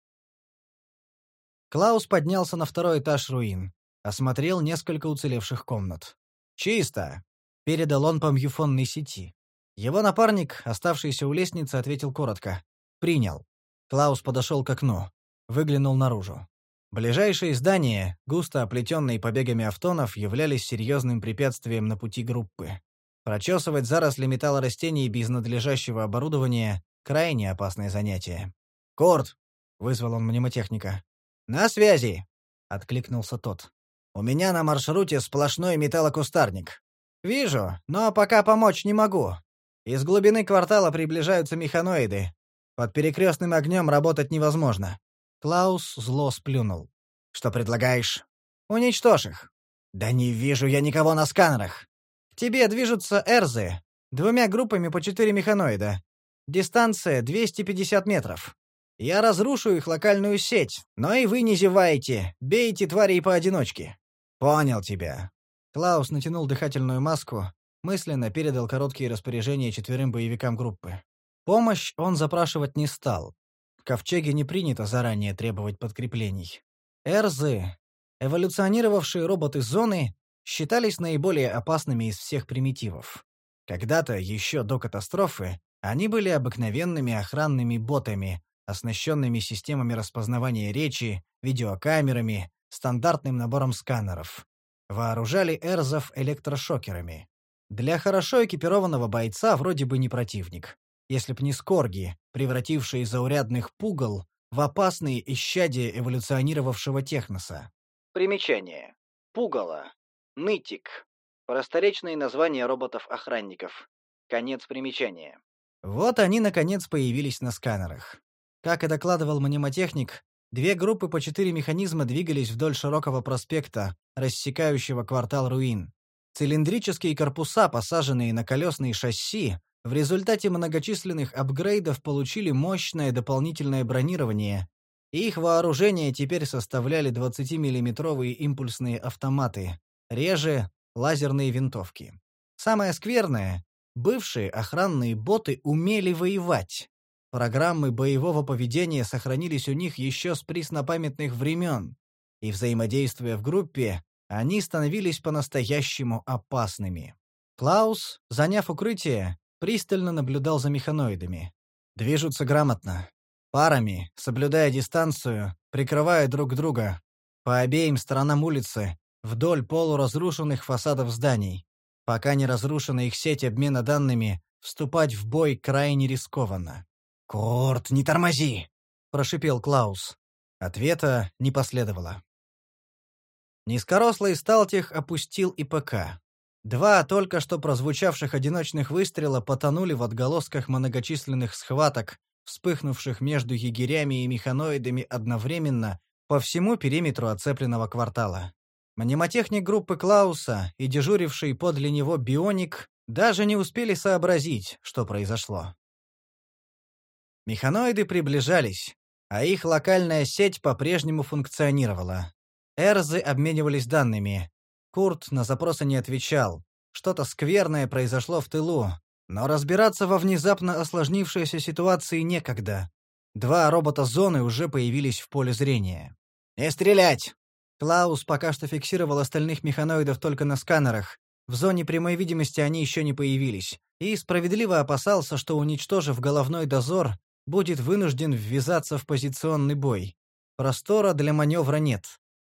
Клаус поднялся на второй этаж руин, осмотрел несколько уцелевших комнат. «Чисто!» — передал он по мьюфонной сети. Его напарник, оставшийся у лестницы, ответил коротко. «Принял». Клаус подошел к окну, выглянул наружу. Ближайшие здания, густо оплетенные побегами автонов, являлись серьезным препятствием на пути группы. Прочесывать заросли металлорастений без надлежащего оборудования — крайне опасное занятие. «Корт!» — вызвал он мнемотехника. «На связи!» — откликнулся тот. «У меня на маршруте сплошной металлокустарник. Вижу, но пока помочь не могу. Из глубины квартала приближаются механоиды. Под перекрестным огнем работать невозможно. Клаус зло сплюнул. «Что предлагаешь?» «Уничтожь их». «Да не вижу я никого на сканерах». «К тебе движутся эрзы. Двумя группами по четыре механоида. Дистанция 250 метров. Я разрушу их локальную сеть, но и вы не зевайте. Бейте тварей поодиночке». «Понял тебя». Клаус натянул дыхательную маску, мысленно передал короткие распоряжения четверым боевикам группы. Помощь он запрашивать не стал, ковчеге не принято заранее требовать подкреплений. Эрзы, эволюционировавшие роботы зоны, считались наиболее опасными из всех примитивов. Когда-то, еще до катастрофы, они были обыкновенными охранными ботами, оснащенными системами распознавания речи, видеокамерами, стандартным набором сканеров. Вооружали эрзов электрошокерами. Для хорошо экипированного бойца вроде бы не противник если б не скорги, превратившие заурядных пугал в опасные исчадия эволюционировавшего техноса. Примечание. Пугало. Нытик. Просторечные названия роботов-охранников. Конец примечания. Вот они, наконец, появились на сканерах. Как и докладывал мнемотехник, две группы по четыре механизма двигались вдоль широкого проспекта, рассекающего квартал руин. Цилиндрические корпуса, посаженные на колесные шасси, в результате многочисленных апгрейдов получили мощное дополнительное бронирование, и их вооружение теперь составляли 20-миллиметровые импульсные автоматы, реже — лазерные винтовки. Самое скверное — бывшие охранные боты умели воевать. Программы боевого поведения сохранились у них еще с преснопамятных времен, и, взаимодействуя в группе, они становились по-настоящему опасными. Клаус, заняв укрытие, пристально наблюдал за механоидами. Движутся грамотно. Парами, соблюдая дистанцию, прикрывая друг друга. По обеим сторонам улицы, вдоль полуразрушенных фасадов зданий. Пока не разрушена их сеть обмена данными, вступать в бой крайне рискованно. «Курт, не тормози!» — прошипел Клаус. Ответа не последовало. Низкорослый Сталтих опустил ИПК. Два только что прозвучавших одиночных выстрела потонули в отголосках многочисленных схваток, вспыхнувших между егерями и механоидами одновременно по всему периметру оцепленного квартала. Мнемотехник группы Клауса и дежуривший подле него бионик даже не успели сообразить, что произошло. Механоиды приближались, а их локальная сеть по-прежнему функционировала. Эрзы обменивались данными. Курт на запросы не отвечал. Что-то скверное произошло в тылу, но разбираться во внезапно осложнившейся ситуации некогда. Два робота зоны уже появились в поле зрения. «Не стрелять!» Клаус пока что фиксировал остальных механоидов только на сканерах. В зоне прямой видимости они еще не появились. И справедливо опасался, что, уничтожив головной дозор, будет вынужден ввязаться в позиционный бой. Простора для маневра нет.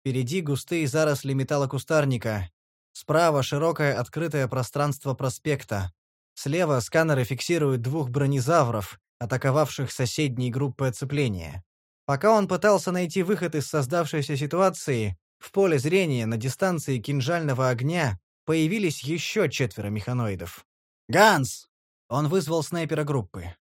Впереди густые заросли металлокустарника. Справа широкое открытое пространство проспекта. Слева сканеры фиксируют двух бронезавров, атаковавших соседние группы оцепления. Пока он пытался найти выход из создавшейся ситуации, в поле зрения на дистанции кинжального огня появились еще четверо механоидов. «Ганс!» — он вызвал снайпера группы.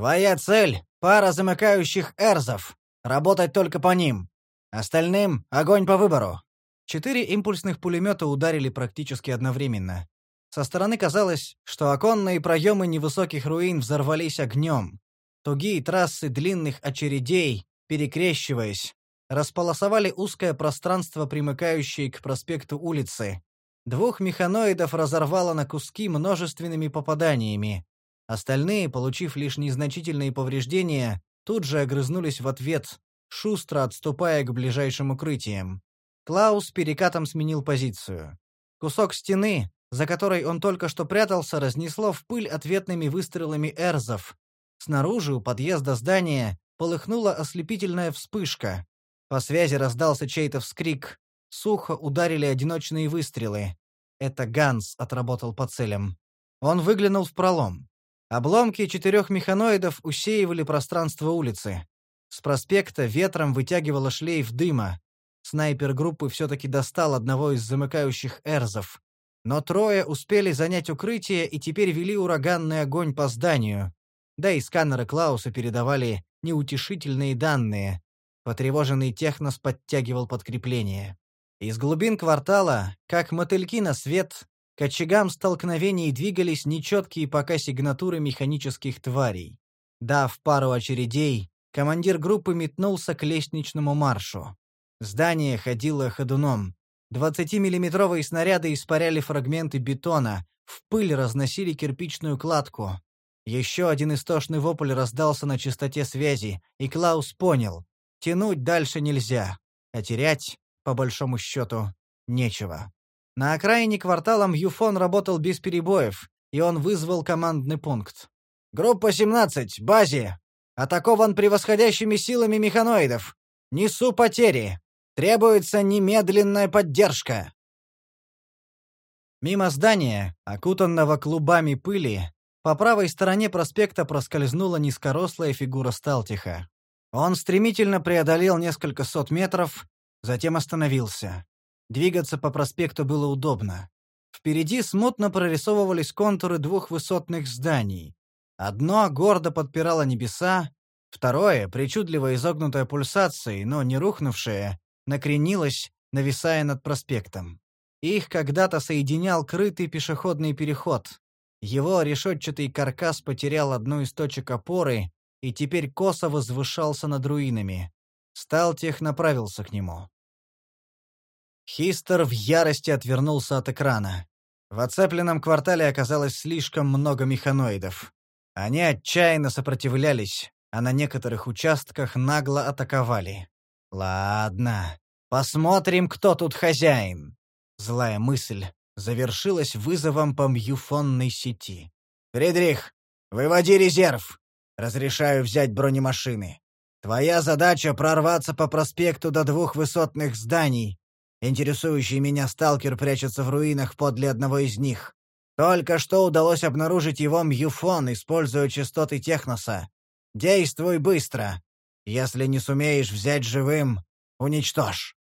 «Твоя цель — пара замыкающих эрзов. Работать только по ним. Остальным — огонь по выбору». Четыре импульсных пулемета ударили практически одновременно. Со стороны казалось, что оконные проемы невысоких руин взорвались огнем. Тугие трассы длинных очередей, перекрещиваясь, располосовали узкое пространство, примыкающее к проспекту улицы. Двух механоидов разорвало на куски множественными попаданиями. Остальные, получив лишь незначительные повреждения, тут же огрызнулись в ответ, шустро отступая к ближайшим укрытиям. Клаус перекатом сменил позицию. Кусок стены, за которой он только что прятался, разнесло в пыль ответными выстрелами эрзов. Снаружи, у подъезда здания, полыхнула ослепительная вспышка. По связи раздался чей-то вскрик. Сухо ударили одиночные выстрелы. Это Ганс отработал по целям. Он выглянул в пролом. Обломки четырех механоидов усеивали пространство улицы. С проспекта ветром вытягивало шлейф дыма. Снайпер группы все-таки достал одного из замыкающих эрзов. Но трое успели занять укрытие и теперь вели ураганный огонь по зданию. Да и сканеры Клауса передавали неутешительные данные. Потревоженный технос подтягивал подкрепление. Из глубин квартала, как мотыльки на свет, к очагам столкновений двигались нечеткие пока сигнатуры механических тварей. Дав пару очередей, командир группы метнулся к лестничному маршу. Здание ходило ходуном. 20-миллиметровые снаряды испаряли фрагменты бетона, в пыль разносили кирпичную кладку. Еще один истошный вопль раздался на частоте связи, и Клаус понял — тянуть дальше нельзя, а терять, по большому счету, нечего. На окраине квартала Мьюфон работал без перебоев, и он вызвал командный пункт. «Группа 17, базе! Атакован превосходящими силами механоидов! Несу потери! Требуется немедленная поддержка!» Мимо здания, окутанного клубами пыли, по правой стороне проспекта проскользнула низкорослая фигура Сталтиха. Он стремительно преодолел несколько сот метров, затем остановился. Двигаться по проспекту было удобно. Впереди смутно прорисовывались контуры двух высотных зданий. Одно гордо подпирало небеса, второе, причудливо изогнутое пульсацией, но не рухнувшее, накренилось, нависая над проспектом. Их когда-то соединял крытый пешеходный переход. Его решетчатый каркас потерял одну из точек опоры и теперь косо возвышался над руинами. Сталтех направился к нему. Хистер в ярости отвернулся от экрана. В оцепленном квартале оказалось слишком много механоидов. Они отчаянно сопротивлялись, а на некоторых участках нагло атаковали. «Ладно, посмотрим, кто тут хозяин». Злая мысль завершилась вызовом по мьюфонной сети. «Фридрих, выводи резерв. Разрешаю взять бронемашины. Твоя задача — прорваться по проспекту до двух высотных зданий, Интересующий меня сталкер прячется в руинах подле одного из них. Только что удалось обнаружить его мюфон, используя частоты Техноса. Действуй быстро. Если не сумеешь взять живым, уничтожь.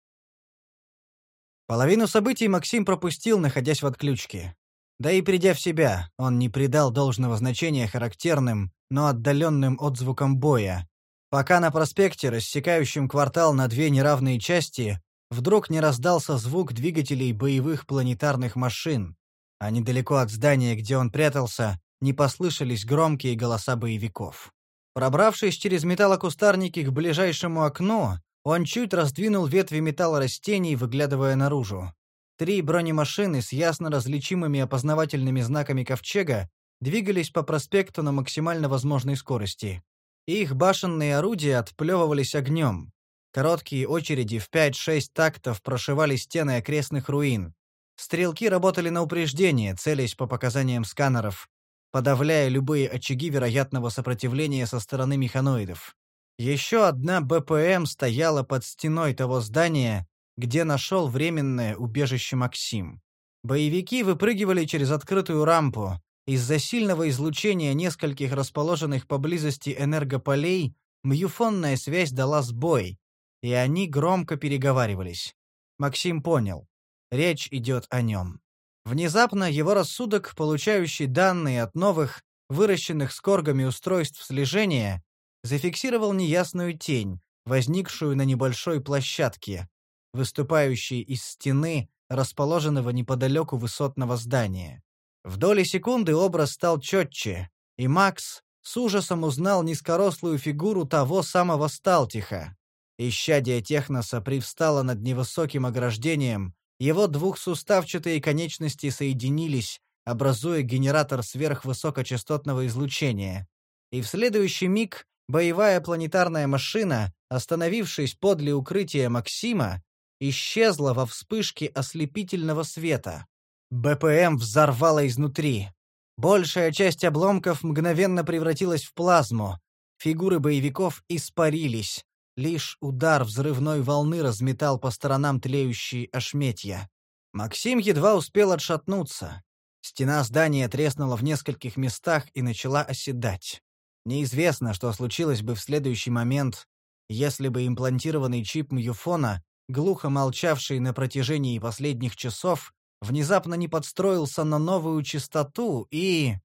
Половину событий Максим пропустил, находясь в отключке. Да и придя в себя, он не придал должного значения характерным, но отдаленным отзвукам боя. Пока на проспекте, рассекающем квартал на две неравные части, вдруг не раздался звук двигателей боевых планетарных машин, а недалеко от здания, где он прятался, не послышались громкие голоса боевиков. Пробравшись через металлокустарники к ближайшему окну, он чуть раздвинул ветви металлорастений, выглядывая наружу. Три бронемашины с ясно различимыми опознавательными знаками ковчега двигались по проспекту на максимально возможной скорости. Их башенные орудия отплевывались огнем. Короткие очереди в 5-6 тактов прошивали стены окрестных руин. Стрелки работали на упреждение, целясь по показаниям сканеров, подавляя любые очаги вероятного сопротивления со стороны механоидов. Еще одна БПМ стояла под стеной того здания, где нашел временное убежище Максим. Боевики выпрыгивали через открытую рампу. Из-за сильного излучения нескольких расположенных поблизости энергополей мюфонная связь дала сбой, и они громко переговаривались. Максим понял. Речь идет о нем. Внезапно его рассудок, получающий данные от новых, выращенных скоргами устройств слежения, зафиксировал неясную тень, возникшую на небольшой площадке, выступающей из стены, расположенного неподалеку высотного здания. В доли секунды образ стал четче, и Макс с ужасом узнал низкорослую фигуру того самого Сталтиха. Исчадие Техноса привстало над невысоким ограждением, его двухсуставчатые конечности соединились, образуя генератор сверхвысокочастотного излучения. И в следующий миг боевая планетарная машина, остановившись подле укрытия Максима, исчезла во вспышке ослепительного света. БПМ взорвала изнутри. Большая часть обломков мгновенно превратилась в плазму. Фигуры боевиков испарились. Лишь удар взрывной волны разметал по сторонам тлеющие ошметья. Максим едва успел отшатнуться. Стена здания треснула в нескольких местах и начала оседать. Неизвестно, что случилось бы в следующий момент, если бы имплантированный чип Мьюфона глухо молчавший на протяжении последних часов, внезапно не подстроился на новую частоту и...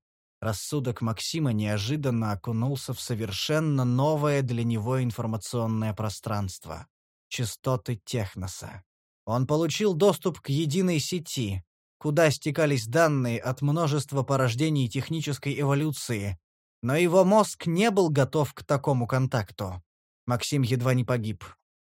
Рассудок Максима неожиданно окунулся в совершенно новое для него информационное пространство — частоты Техноса. Он получил доступ к единой сети, куда стекались данные от множества порождений технической эволюции, но его мозг не был готов к такому контакту. Максим едва не погиб.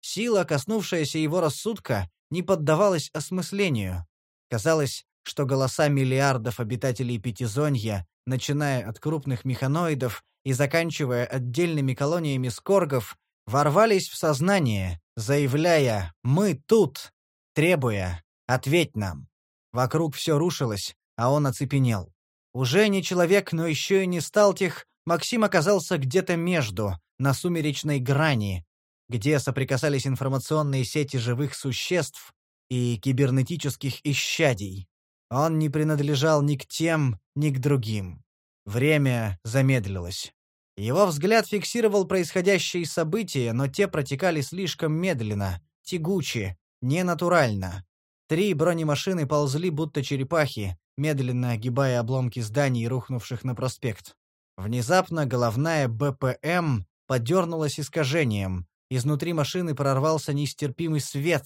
Сила, коснувшаяся его рассудка, не поддавалась осмыслению. Казалось, что голоса миллиардов обитателей Пятизонья, начиная от крупных механоидов и заканчивая отдельными колониями скоргов, ворвались в сознание, заявляя «Мы тут!», требуя «Ответь нам!». Вокруг все рушилось, а он оцепенел. Уже не человек, но еще и не сталтих, Максим оказался где-то между, на сумеречной грани, где соприкасались информационные сети живых существ и кибернетических исчадий. Он не принадлежал ни к тем, ни к другим. Время замедлилось. Его взгляд фиксировал происходящие события, но те протекали слишком медленно, тягуче, ненатурально. Три бронемашины ползли будто черепахи, медленно огибая обломки зданий, рухнувших на проспект. Внезапно головная БПМ подернулась искажением, Изнутри машины прорвался нестерпимый свет.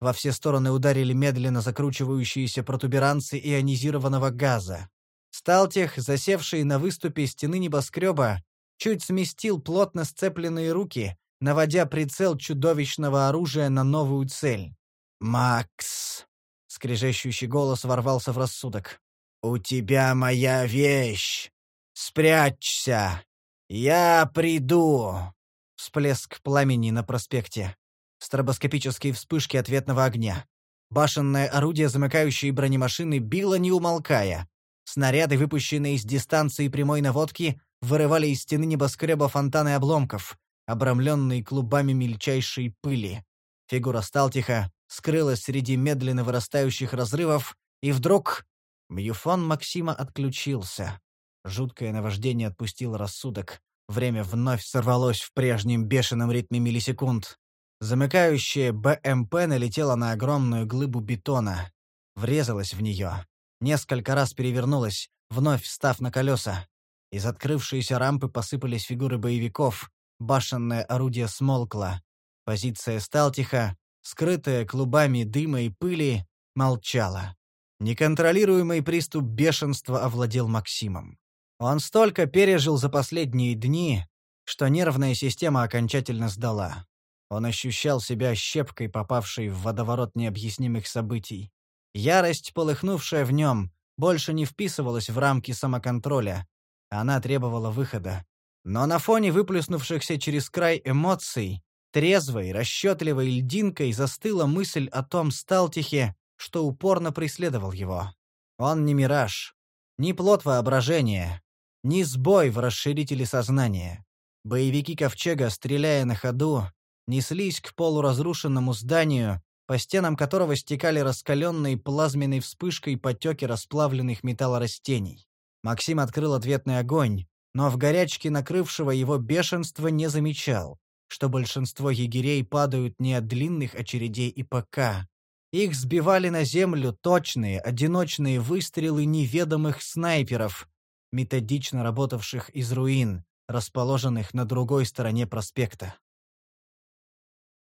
Во все стороны ударили медленно закручивающиеся протуберанцы ионизированного газа. Сталтех, засевший на выступе стены небоскреба, чуть сместил плотно сцепленные руки, наводя прицел чудовищного оружия на новую цель. «Макс!» — скрежещущий голос ворвался в рассудок. «У тебя моя вещь! Спрячься! Я приду!» Всплеск пламени на проспекте. Стробоскопические вспышки ответного огня. Башенное орудие, замыкающее бронемашины, било не умолкая. Снаряды, выпущенные с дистанции прямой наводки, вырывали из стены небоскреба фонтаны обломков, обрамленные клубами мельчайшей пыли. Фигура Сталтиха скрылась среди медленно вырастающих разрывов, и вдруг Мьюфон Максима отключился. Жуткое наваждение отпустило рассудок. Время вновь сорвалось в прежнем бешеном ритме миллисекунд. Замыкающее БМП налетело на огромную глыбу бетона. Врезалось в нее. Несколько раз перевернулось, вновь встав на колеса. Из открывшейся рампы посыпались фигуры боевиков. Башенное орудие смолкло. Позиция Сталтиха, скрытая клубами дыма и пыли, молчала. Неконтролируемый приступ бешенства овладел Максимом. Он столько пережил за последние дни, что нервная система окончательно сдала. Он ощущал себя щепкой, попавшей в водоворот необъяснимых событий. Ярость, полыхнувшая в нем, больше не вписывалась в рамки самоконтроля. Она требовала выхода. Но на фоне выплеснувшихся через край эмоций, трезвой, расчетливой льдинкой застыла мысль о том Сталтихе, что упорно преследовал его. Он не мираж, не плод воображения, ни сбой в расширителе сознания. Боевики Ковчега, стреляя на ходу, неслись к полуразрушенному зданию, по стенам которого стекали раскаленные плазменной вспышкой потеки расплавленных металлорастений. Максим открыл ответный огонь, но в горячке накрывшего его бешенства не замечал, что большинство егерей падают не от длинных очередей и ПК. Их сбивали на землю точные, одиночные выстрелы неведомых снайперов, методично работавших из руин, расположенных на другой стороне проспекта.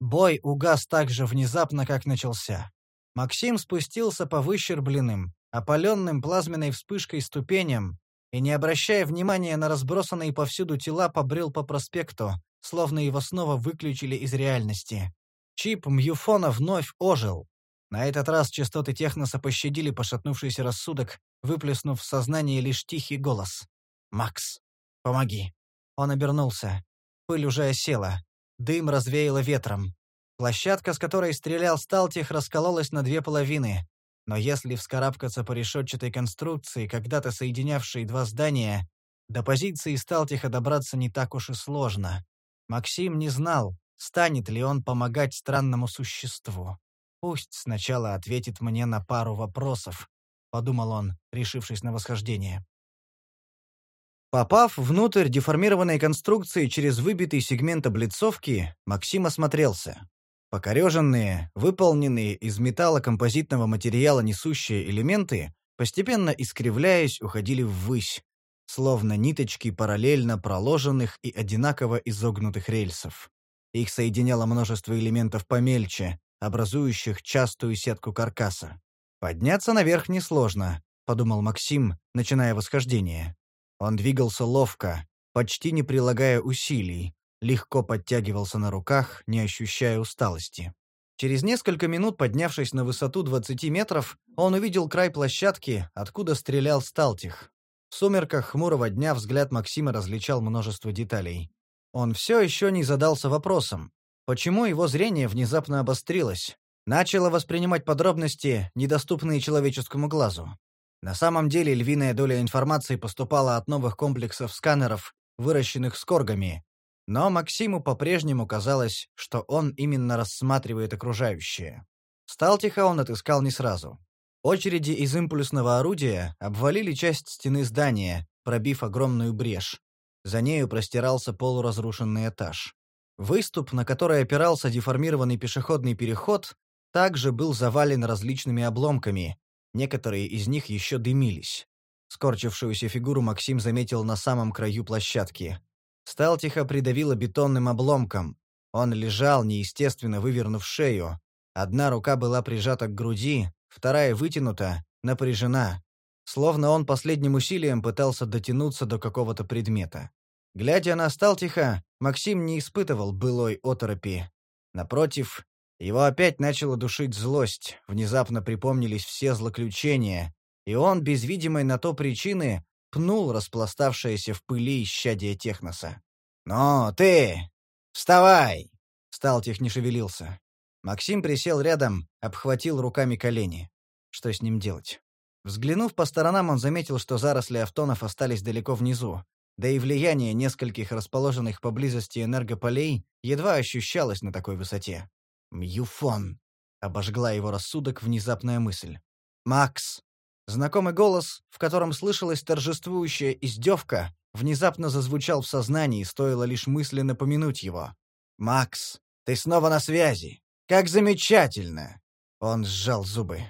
Бой угас так же внезапно, как начался. Максим спустился по выщербленным, опаленным плазменной вспышкой ступеням и, не обращая внимания на разбросанные повсюду тела, побрел по проспекту, словно его снова выключили из реальности. Чип Мьюфона вновь ожил, на этот раз частоты техноса пощадили пошатнувшийся рассудок, выплеснув в сознание лишь тихий голос. «Макс, помоги!» Он обернулся. Пыль уже осела. Дым развеяло ветром. Площадка, с которой стрелял Сталтих, раскололась на две половины. Но если вскарабкаться по решетчатой конструкции, когда-то соединявшей два здания, до позиции Сталтиха добраться не так уж и сложно. Максим не знал, станет ли он помогать странному существу. Пусть сначала ответит мне на пару вопросов, подумал он, решившись на восхождение. Попав внутрь деформированной конструкции через выбитый сегмент облицовки, Максим осмотрелся. Покореженные, выполненные из металлокомпозитного материала несущие элементы, постепенно искривляясь, уходили ввысь, словно ниточки параллельно проложенных и одинаково изогнутых рельсов. Их соединяло множество элементов помельче, образующих частую сетку каркаса. «Подняться наверх несложно», — подумал Максим, начиная восхождение. Он двигался ловко, почти не прилагая усилий, легко подтягивался на руках, не ощущая усталости. Через несколько минут, поднявшись на высоту 20 метров, он увидел край площадки, откуда стрелял Сталтих. В сумерках хмурого дня взгляд Максима различал множество деталей. Он все еще не задался вопросом, Почему его зрение внезапно обострилось? Начало воспринимать подробности, недоступные человеческому глазу. На самом деле львиная доля информации поступала от новых комплексов сканеров, выращенных скоргами. Но Максиму по-прежнему казалось, что он именно рассматривает окружающее. Сталтиха он отыскал не сразу. Очереди из импульсного орудия обвалили часть стены здания, пробив огромную брешь. За нею простирался полуразрушенный этаж. Выступ, на который опирался деформированный пешеходный переход, также был завален различными обломками, некоторые из них еще дымились. Скорчившуюся фигуру Максим заметил на самом краю площадки. Стал тихо придавило бетонным обломком. Он лежал, неестественно вывернув шею. Одна рука была прижата к груди, вторая вытянута, напряжена. Словно он последним усилием пытался дотянуться до какого-то предмета. Глядя на Сталтиха, Максим не испытывал былой оторопи. Напротив, его опять начала душить злость, внезапно припомнились все злоключения, и он, без видимой на то причины, пнул распластавшееся в пыли исчадие техноса. «Ну, ты! Вставай!» Сталтих не шевелился. Максим присел рядом, обхватил руками колени. Что с ним делать? Взглянув по сторонам, он заметил, что заросли автонов остались далеко внизу, да и влияние нескольких расположенных поблизости энергополей едва ощущалось на такой высоте. «Мьюфон!» — обожгла его рассудок внезапная мысль. «Макс!» Знакомый голос, в котором слышалась торжествующая издевка, внезапно зазвучал в сознании, стоило лишь мысленно помянуть его. «Макс, ты снова на связи! Как замечательно!» Он сжал зубы.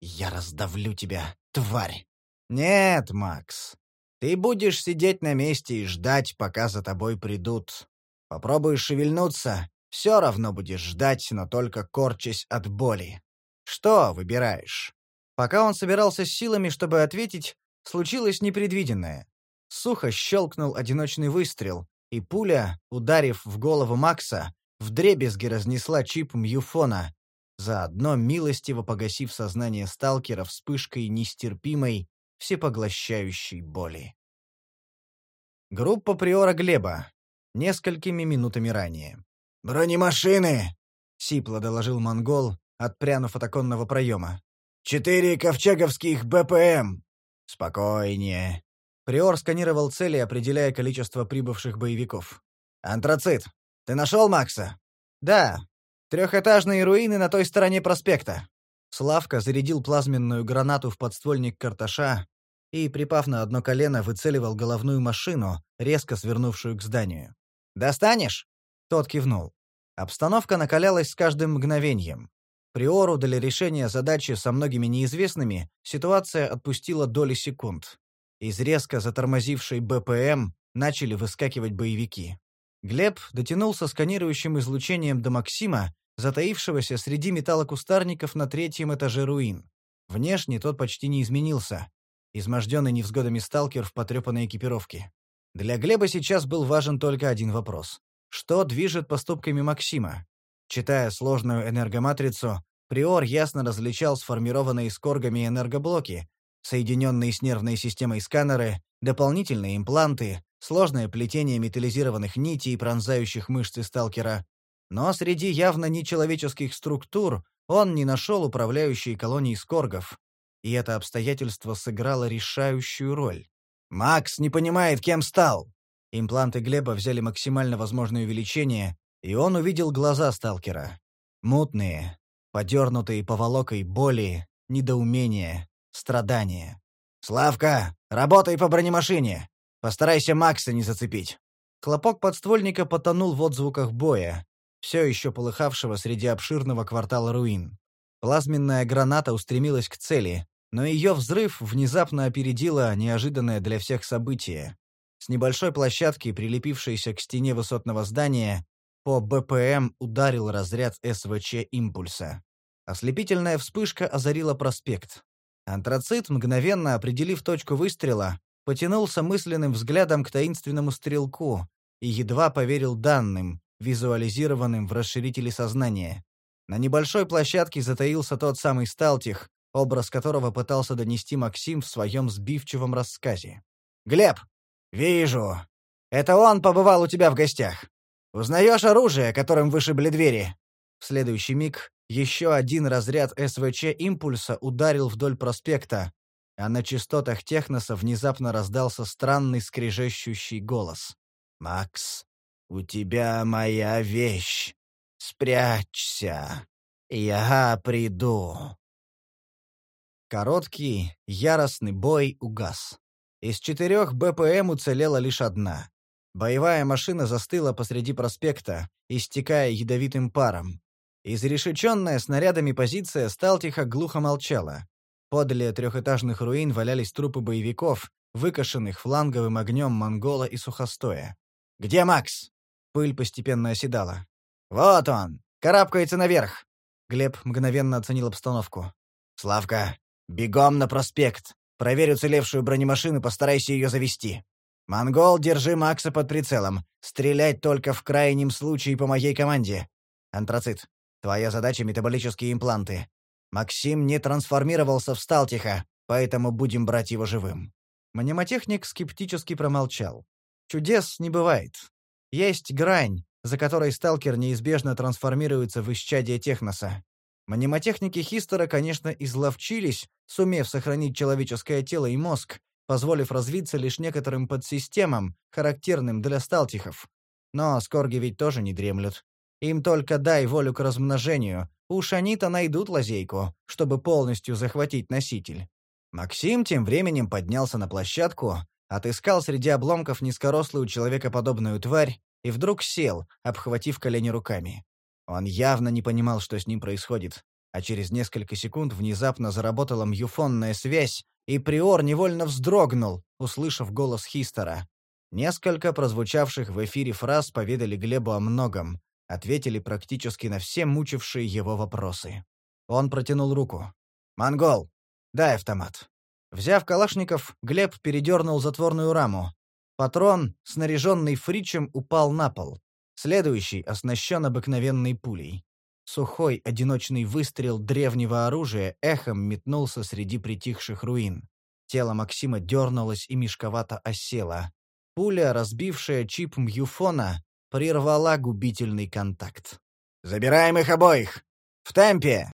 «Я раздавлю тебя, тварь!» «Нет, Макс, ты будешь сидеть на месте и ждать, пока за тобой придут. Попробуешь шевельнуться, все равно будешь ждать, но только корчась от боли. Что выбираешь?» Пока он собирался с силами, чтобы ответить, случилось непредвиденное. Сухо щелкнул одиночный выстрел, и пуля, ударив в голову Макса, вдребезги разнесла чип Мьюфона, заодно милостиво погасив сознание сталкера вспышкой нестерпимой, всепоглощающей боли. Группа приора Глеба. Несколькими минутами ранее. «Бронемашины!» — сипло доложил монгол, отпрянув от оконного проема. Четыре ковчеговских БПМ. Спокойнее. Приор сканировал цели, определяя количество прибывших боевиков. Антрацит. Ты нашел Макса? Да. Трехэтажные руины на той стороне проспекта. Славка зарядил плазменную гранату в подствольник карташа и, припав на одно колено, выцеливал головную машину, резко свернувшую к зданию. «Достанешь?» Тот кивнул. Обстановка накалялась с каждым мгновением. Приору для решения задачи со многими неизвестными ситуация отпустила доли секунд. Из резко затормозившей БПМ начали выскакивать боевики. Глеб дотянулся сканирующим излучением до Максима, затаившегося среди металлокустарников на третьем этаже руин. Внешне тот почти не изменился. Изможденный невзгодами сталкер в потрепанной экипировке. Для Глеба сейчас был важен только один вопрос. Что движет поступками Максима? Читая сложную энергоматрицу, Приор ясно различал сформированные скоргами энергоблоки, соединенные с нервной системой сканеры, дополнительные импланты, сложное плетение металлизированных нитей, пронзающих мышцы сталкера. Но среди явно нечеловеческих структур он не нашел управляющей колонией скоргов. И это обстоятельство сыграло решающую роль. «Макс не понимает, кем стал!» Импланты Глеба взяли максимально возможное увеличение, и он увидел глаза сталкера. Мутные, подернутые поволокой боли, недоумения, страдания. «Славка, работай по бронемашине! Постарайся Макса не зацепить!» Хлопок подствольника потонул в отзвуках боя, все еще полыхавшего среди обширного квартала руин. Плазменная граната устремилась к цели, но ее взрыв внезапно опередило неожиданное для всех событие. С небольшой площадки, прилепившейся к стене высотного здания, по БПМ ударил разряд СВЧ импульса. Ослепительная вспышка озарила проспект. Антрацит, мгновенно определив точку выстрела, потянулся мысленным взглядом к таинственному стрелку и едва поверил данным, визуализированным в расширителе сознания. На небольшой площадке затаился тот самый Сталтих, образ которого пытался донести Максим в своем сбивчивом рассказе. «Глеб! Вижу! Это он побывал у тебя в гостях!» Узнаешь оружие, которым вышибли двери?» В следующий миг еще один разряд СВЧ импульса ударил вдоль проспекта, а на частотах техноса внезапно раздался странный скрежещущий голос. «Макс, у тебя моя вещь. Спрячься. Я приду». Короткий, яростный бой угас. Из четырех БПМ уцелела лишь одна. Боевая машина застыла посреди проспекта, истекая ядовитым паром. Изрешеченная снарядами позиция Сталтиха глухо молчала. Подле трехэтажных руин валялись трупы боевиков, выкошенных фланговым огнем монгола и сухостоя. «Где Макс?» Пыль постепенно оседала. «Вот он! Карабкается наверх!» Глеб мгновенно оценил обстановку. «Славка, бегом на проспект! Проверь уцелевшую бронемашину, постарайся ее завести!» «Монгол, держи Макса под прицелом. Стрелять только в крайнем случае по моей команде. Антрацит, твоя задача — метаболические импланты. Максим не трансформировался в Сталтиха, поэтому будем брать его живым». Мнемотехник скептически промолчал. «Чудес не бывает. Есть грань, за которой сталкер неизбежно трансформируется в исчадие техноса. Мнемотехники Хистера, конечно, изловчились, сумев сохранить человеческое тело и мозг, позволив развиться лишь некоторым подсистемам, характерным для сталтихов. Но скорги ведь тоже не дремлют. Им только дай волю к размножению, уж они-то найдут лазейку, чтобы полностью захватить носитель. Максим тем временем поднялся на площадку, отыскал среди обломков низкорослую человекоподобную тварь и вдруг сел, обхватив колени руками. Он явно не понимал, что с ним происходит, а через несколько секунд внезапно заработала мюфонная связь, и Приор невольно вздрогнул, услышав голос Хистера. Несколько прозвучавших в эфире фраз поведали Глебу о многом, ответили практически на все мучившие его вопросы. Он протянул руку. «Монгол, дай автомат». Взяв калашников, Глеб передернул затворную раму. Патрон, снаряженный фричем, упал на пол. Следующий оснащен обыкновенной пулей. Сухой одиночный выстрел древнего оружия эхом метнулся среди притихших руин. Тело Максима дернулось и мешковато осело. Пуля, разбившая чип Мьюфона, прервала губительный контакт. «Забираем их обоих! В темпе!»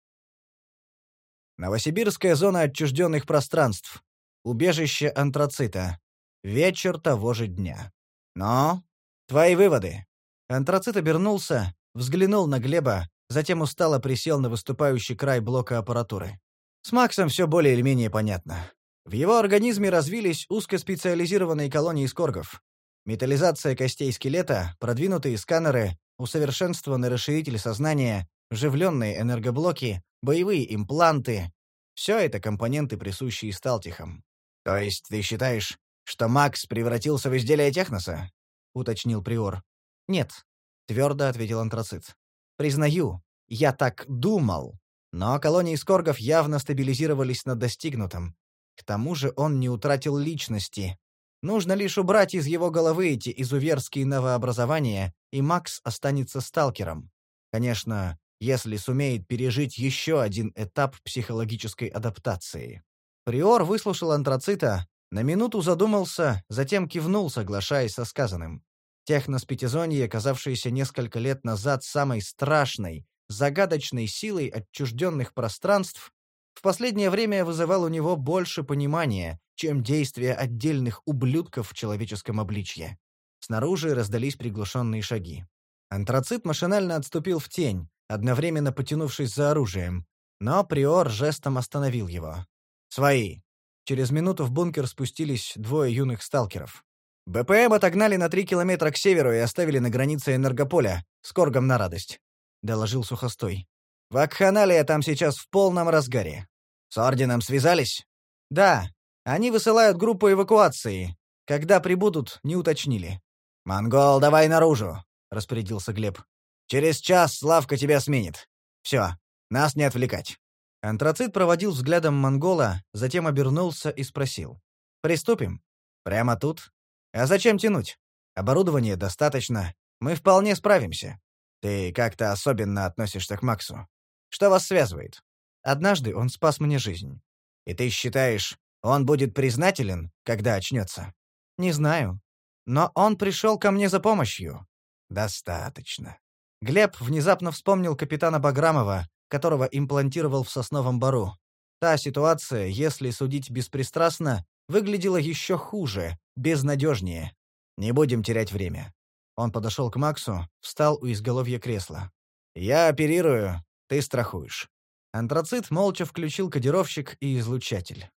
Новосибирская зона отчужденных пространств. Убежище антрацита. Вечер того же дня. «Но? Твои выводы?» Антрацит обернулся, взглянул на Глеба, затем устало присел на выступающий край блока аппаратуры. С Максом все более или менее понятно. В его организме развились узкоспециализированные колонии скоргов. Металлизация костей скелета, продвинутые сканеры, усовершенствованный расширитель сознания, вживленные энергоблоки, боевые импланты — все это компоненты, присущие Сталтихам. «То есть ты считаешь, что Макс превратился в изделие техноса?» — уточнил Приор. «Нет», — твердо ответил антрацит. «Признаю, я так думал, но колонии скоргов явно стабилизировались на достигнутом, к тому же он не утратил личности. Нужно лишь убрать из его головы эти изуверские новообразования, и Макс останется сталкером. Конечно, если сумеет пережить еще один этап психологической адаптации. Приор выслушал антрацита, на минуту задумался, затем кивнул, соглашаясь со сказанным. Техноспитизонье, казавшееся несколько лет назад самой страшной, загадочной силой отчужденных пространств, в последнее время вызывал у него больше понимания, чем действия отдельных ублюдков в человеческом обличье. Снаружи раздались приглушенные шаги. Антрацит машинально отступил в тень, одновременно потянувшись за оружием, но Приор жестом остановил его. «Свои!» Через минуту в бункер спустились двое юных сталкеров. БПМ отогнали на три километра к северу и оставили на границе энергополя, с коргом на радость», — доложил Сухостой. Вакханалия там сейчас в полном разгаре. С орденом связались? Да. Они высылают группу эвакуации. Когда прибудут, не уточнили. Монгол, давай наружу, распорядился Глеб. Через час Славка тебя сменит. Все, нас не отвлекать. Антрацит проводил взглядом монгола, затем обернулся и спросил: "Приступим? Прямо тут? А зачем тянуть? Оборудования достаточно. Мы вполне справимся. Ты как-то особенно относишься к Максу. Что вас связывает? Однажды он спас мне жизнь. И ты считаешь, он будет признателен, когда очнется? Не знаю. Но он пришел ко мне за помощью. Достаточно. Глеб внезапно вспомнил капитана Баграмова, которого имплантировал в сосновом бару. Та ситуация, если судить беспристрастно, выглядела еще хуже, безнадежнее. Не будем терять время. Он подошел к Максу, встал у изголовья кресла. «Я оперирую, ты страхуешь. Антрацит молча включил кодировщик и излучатель.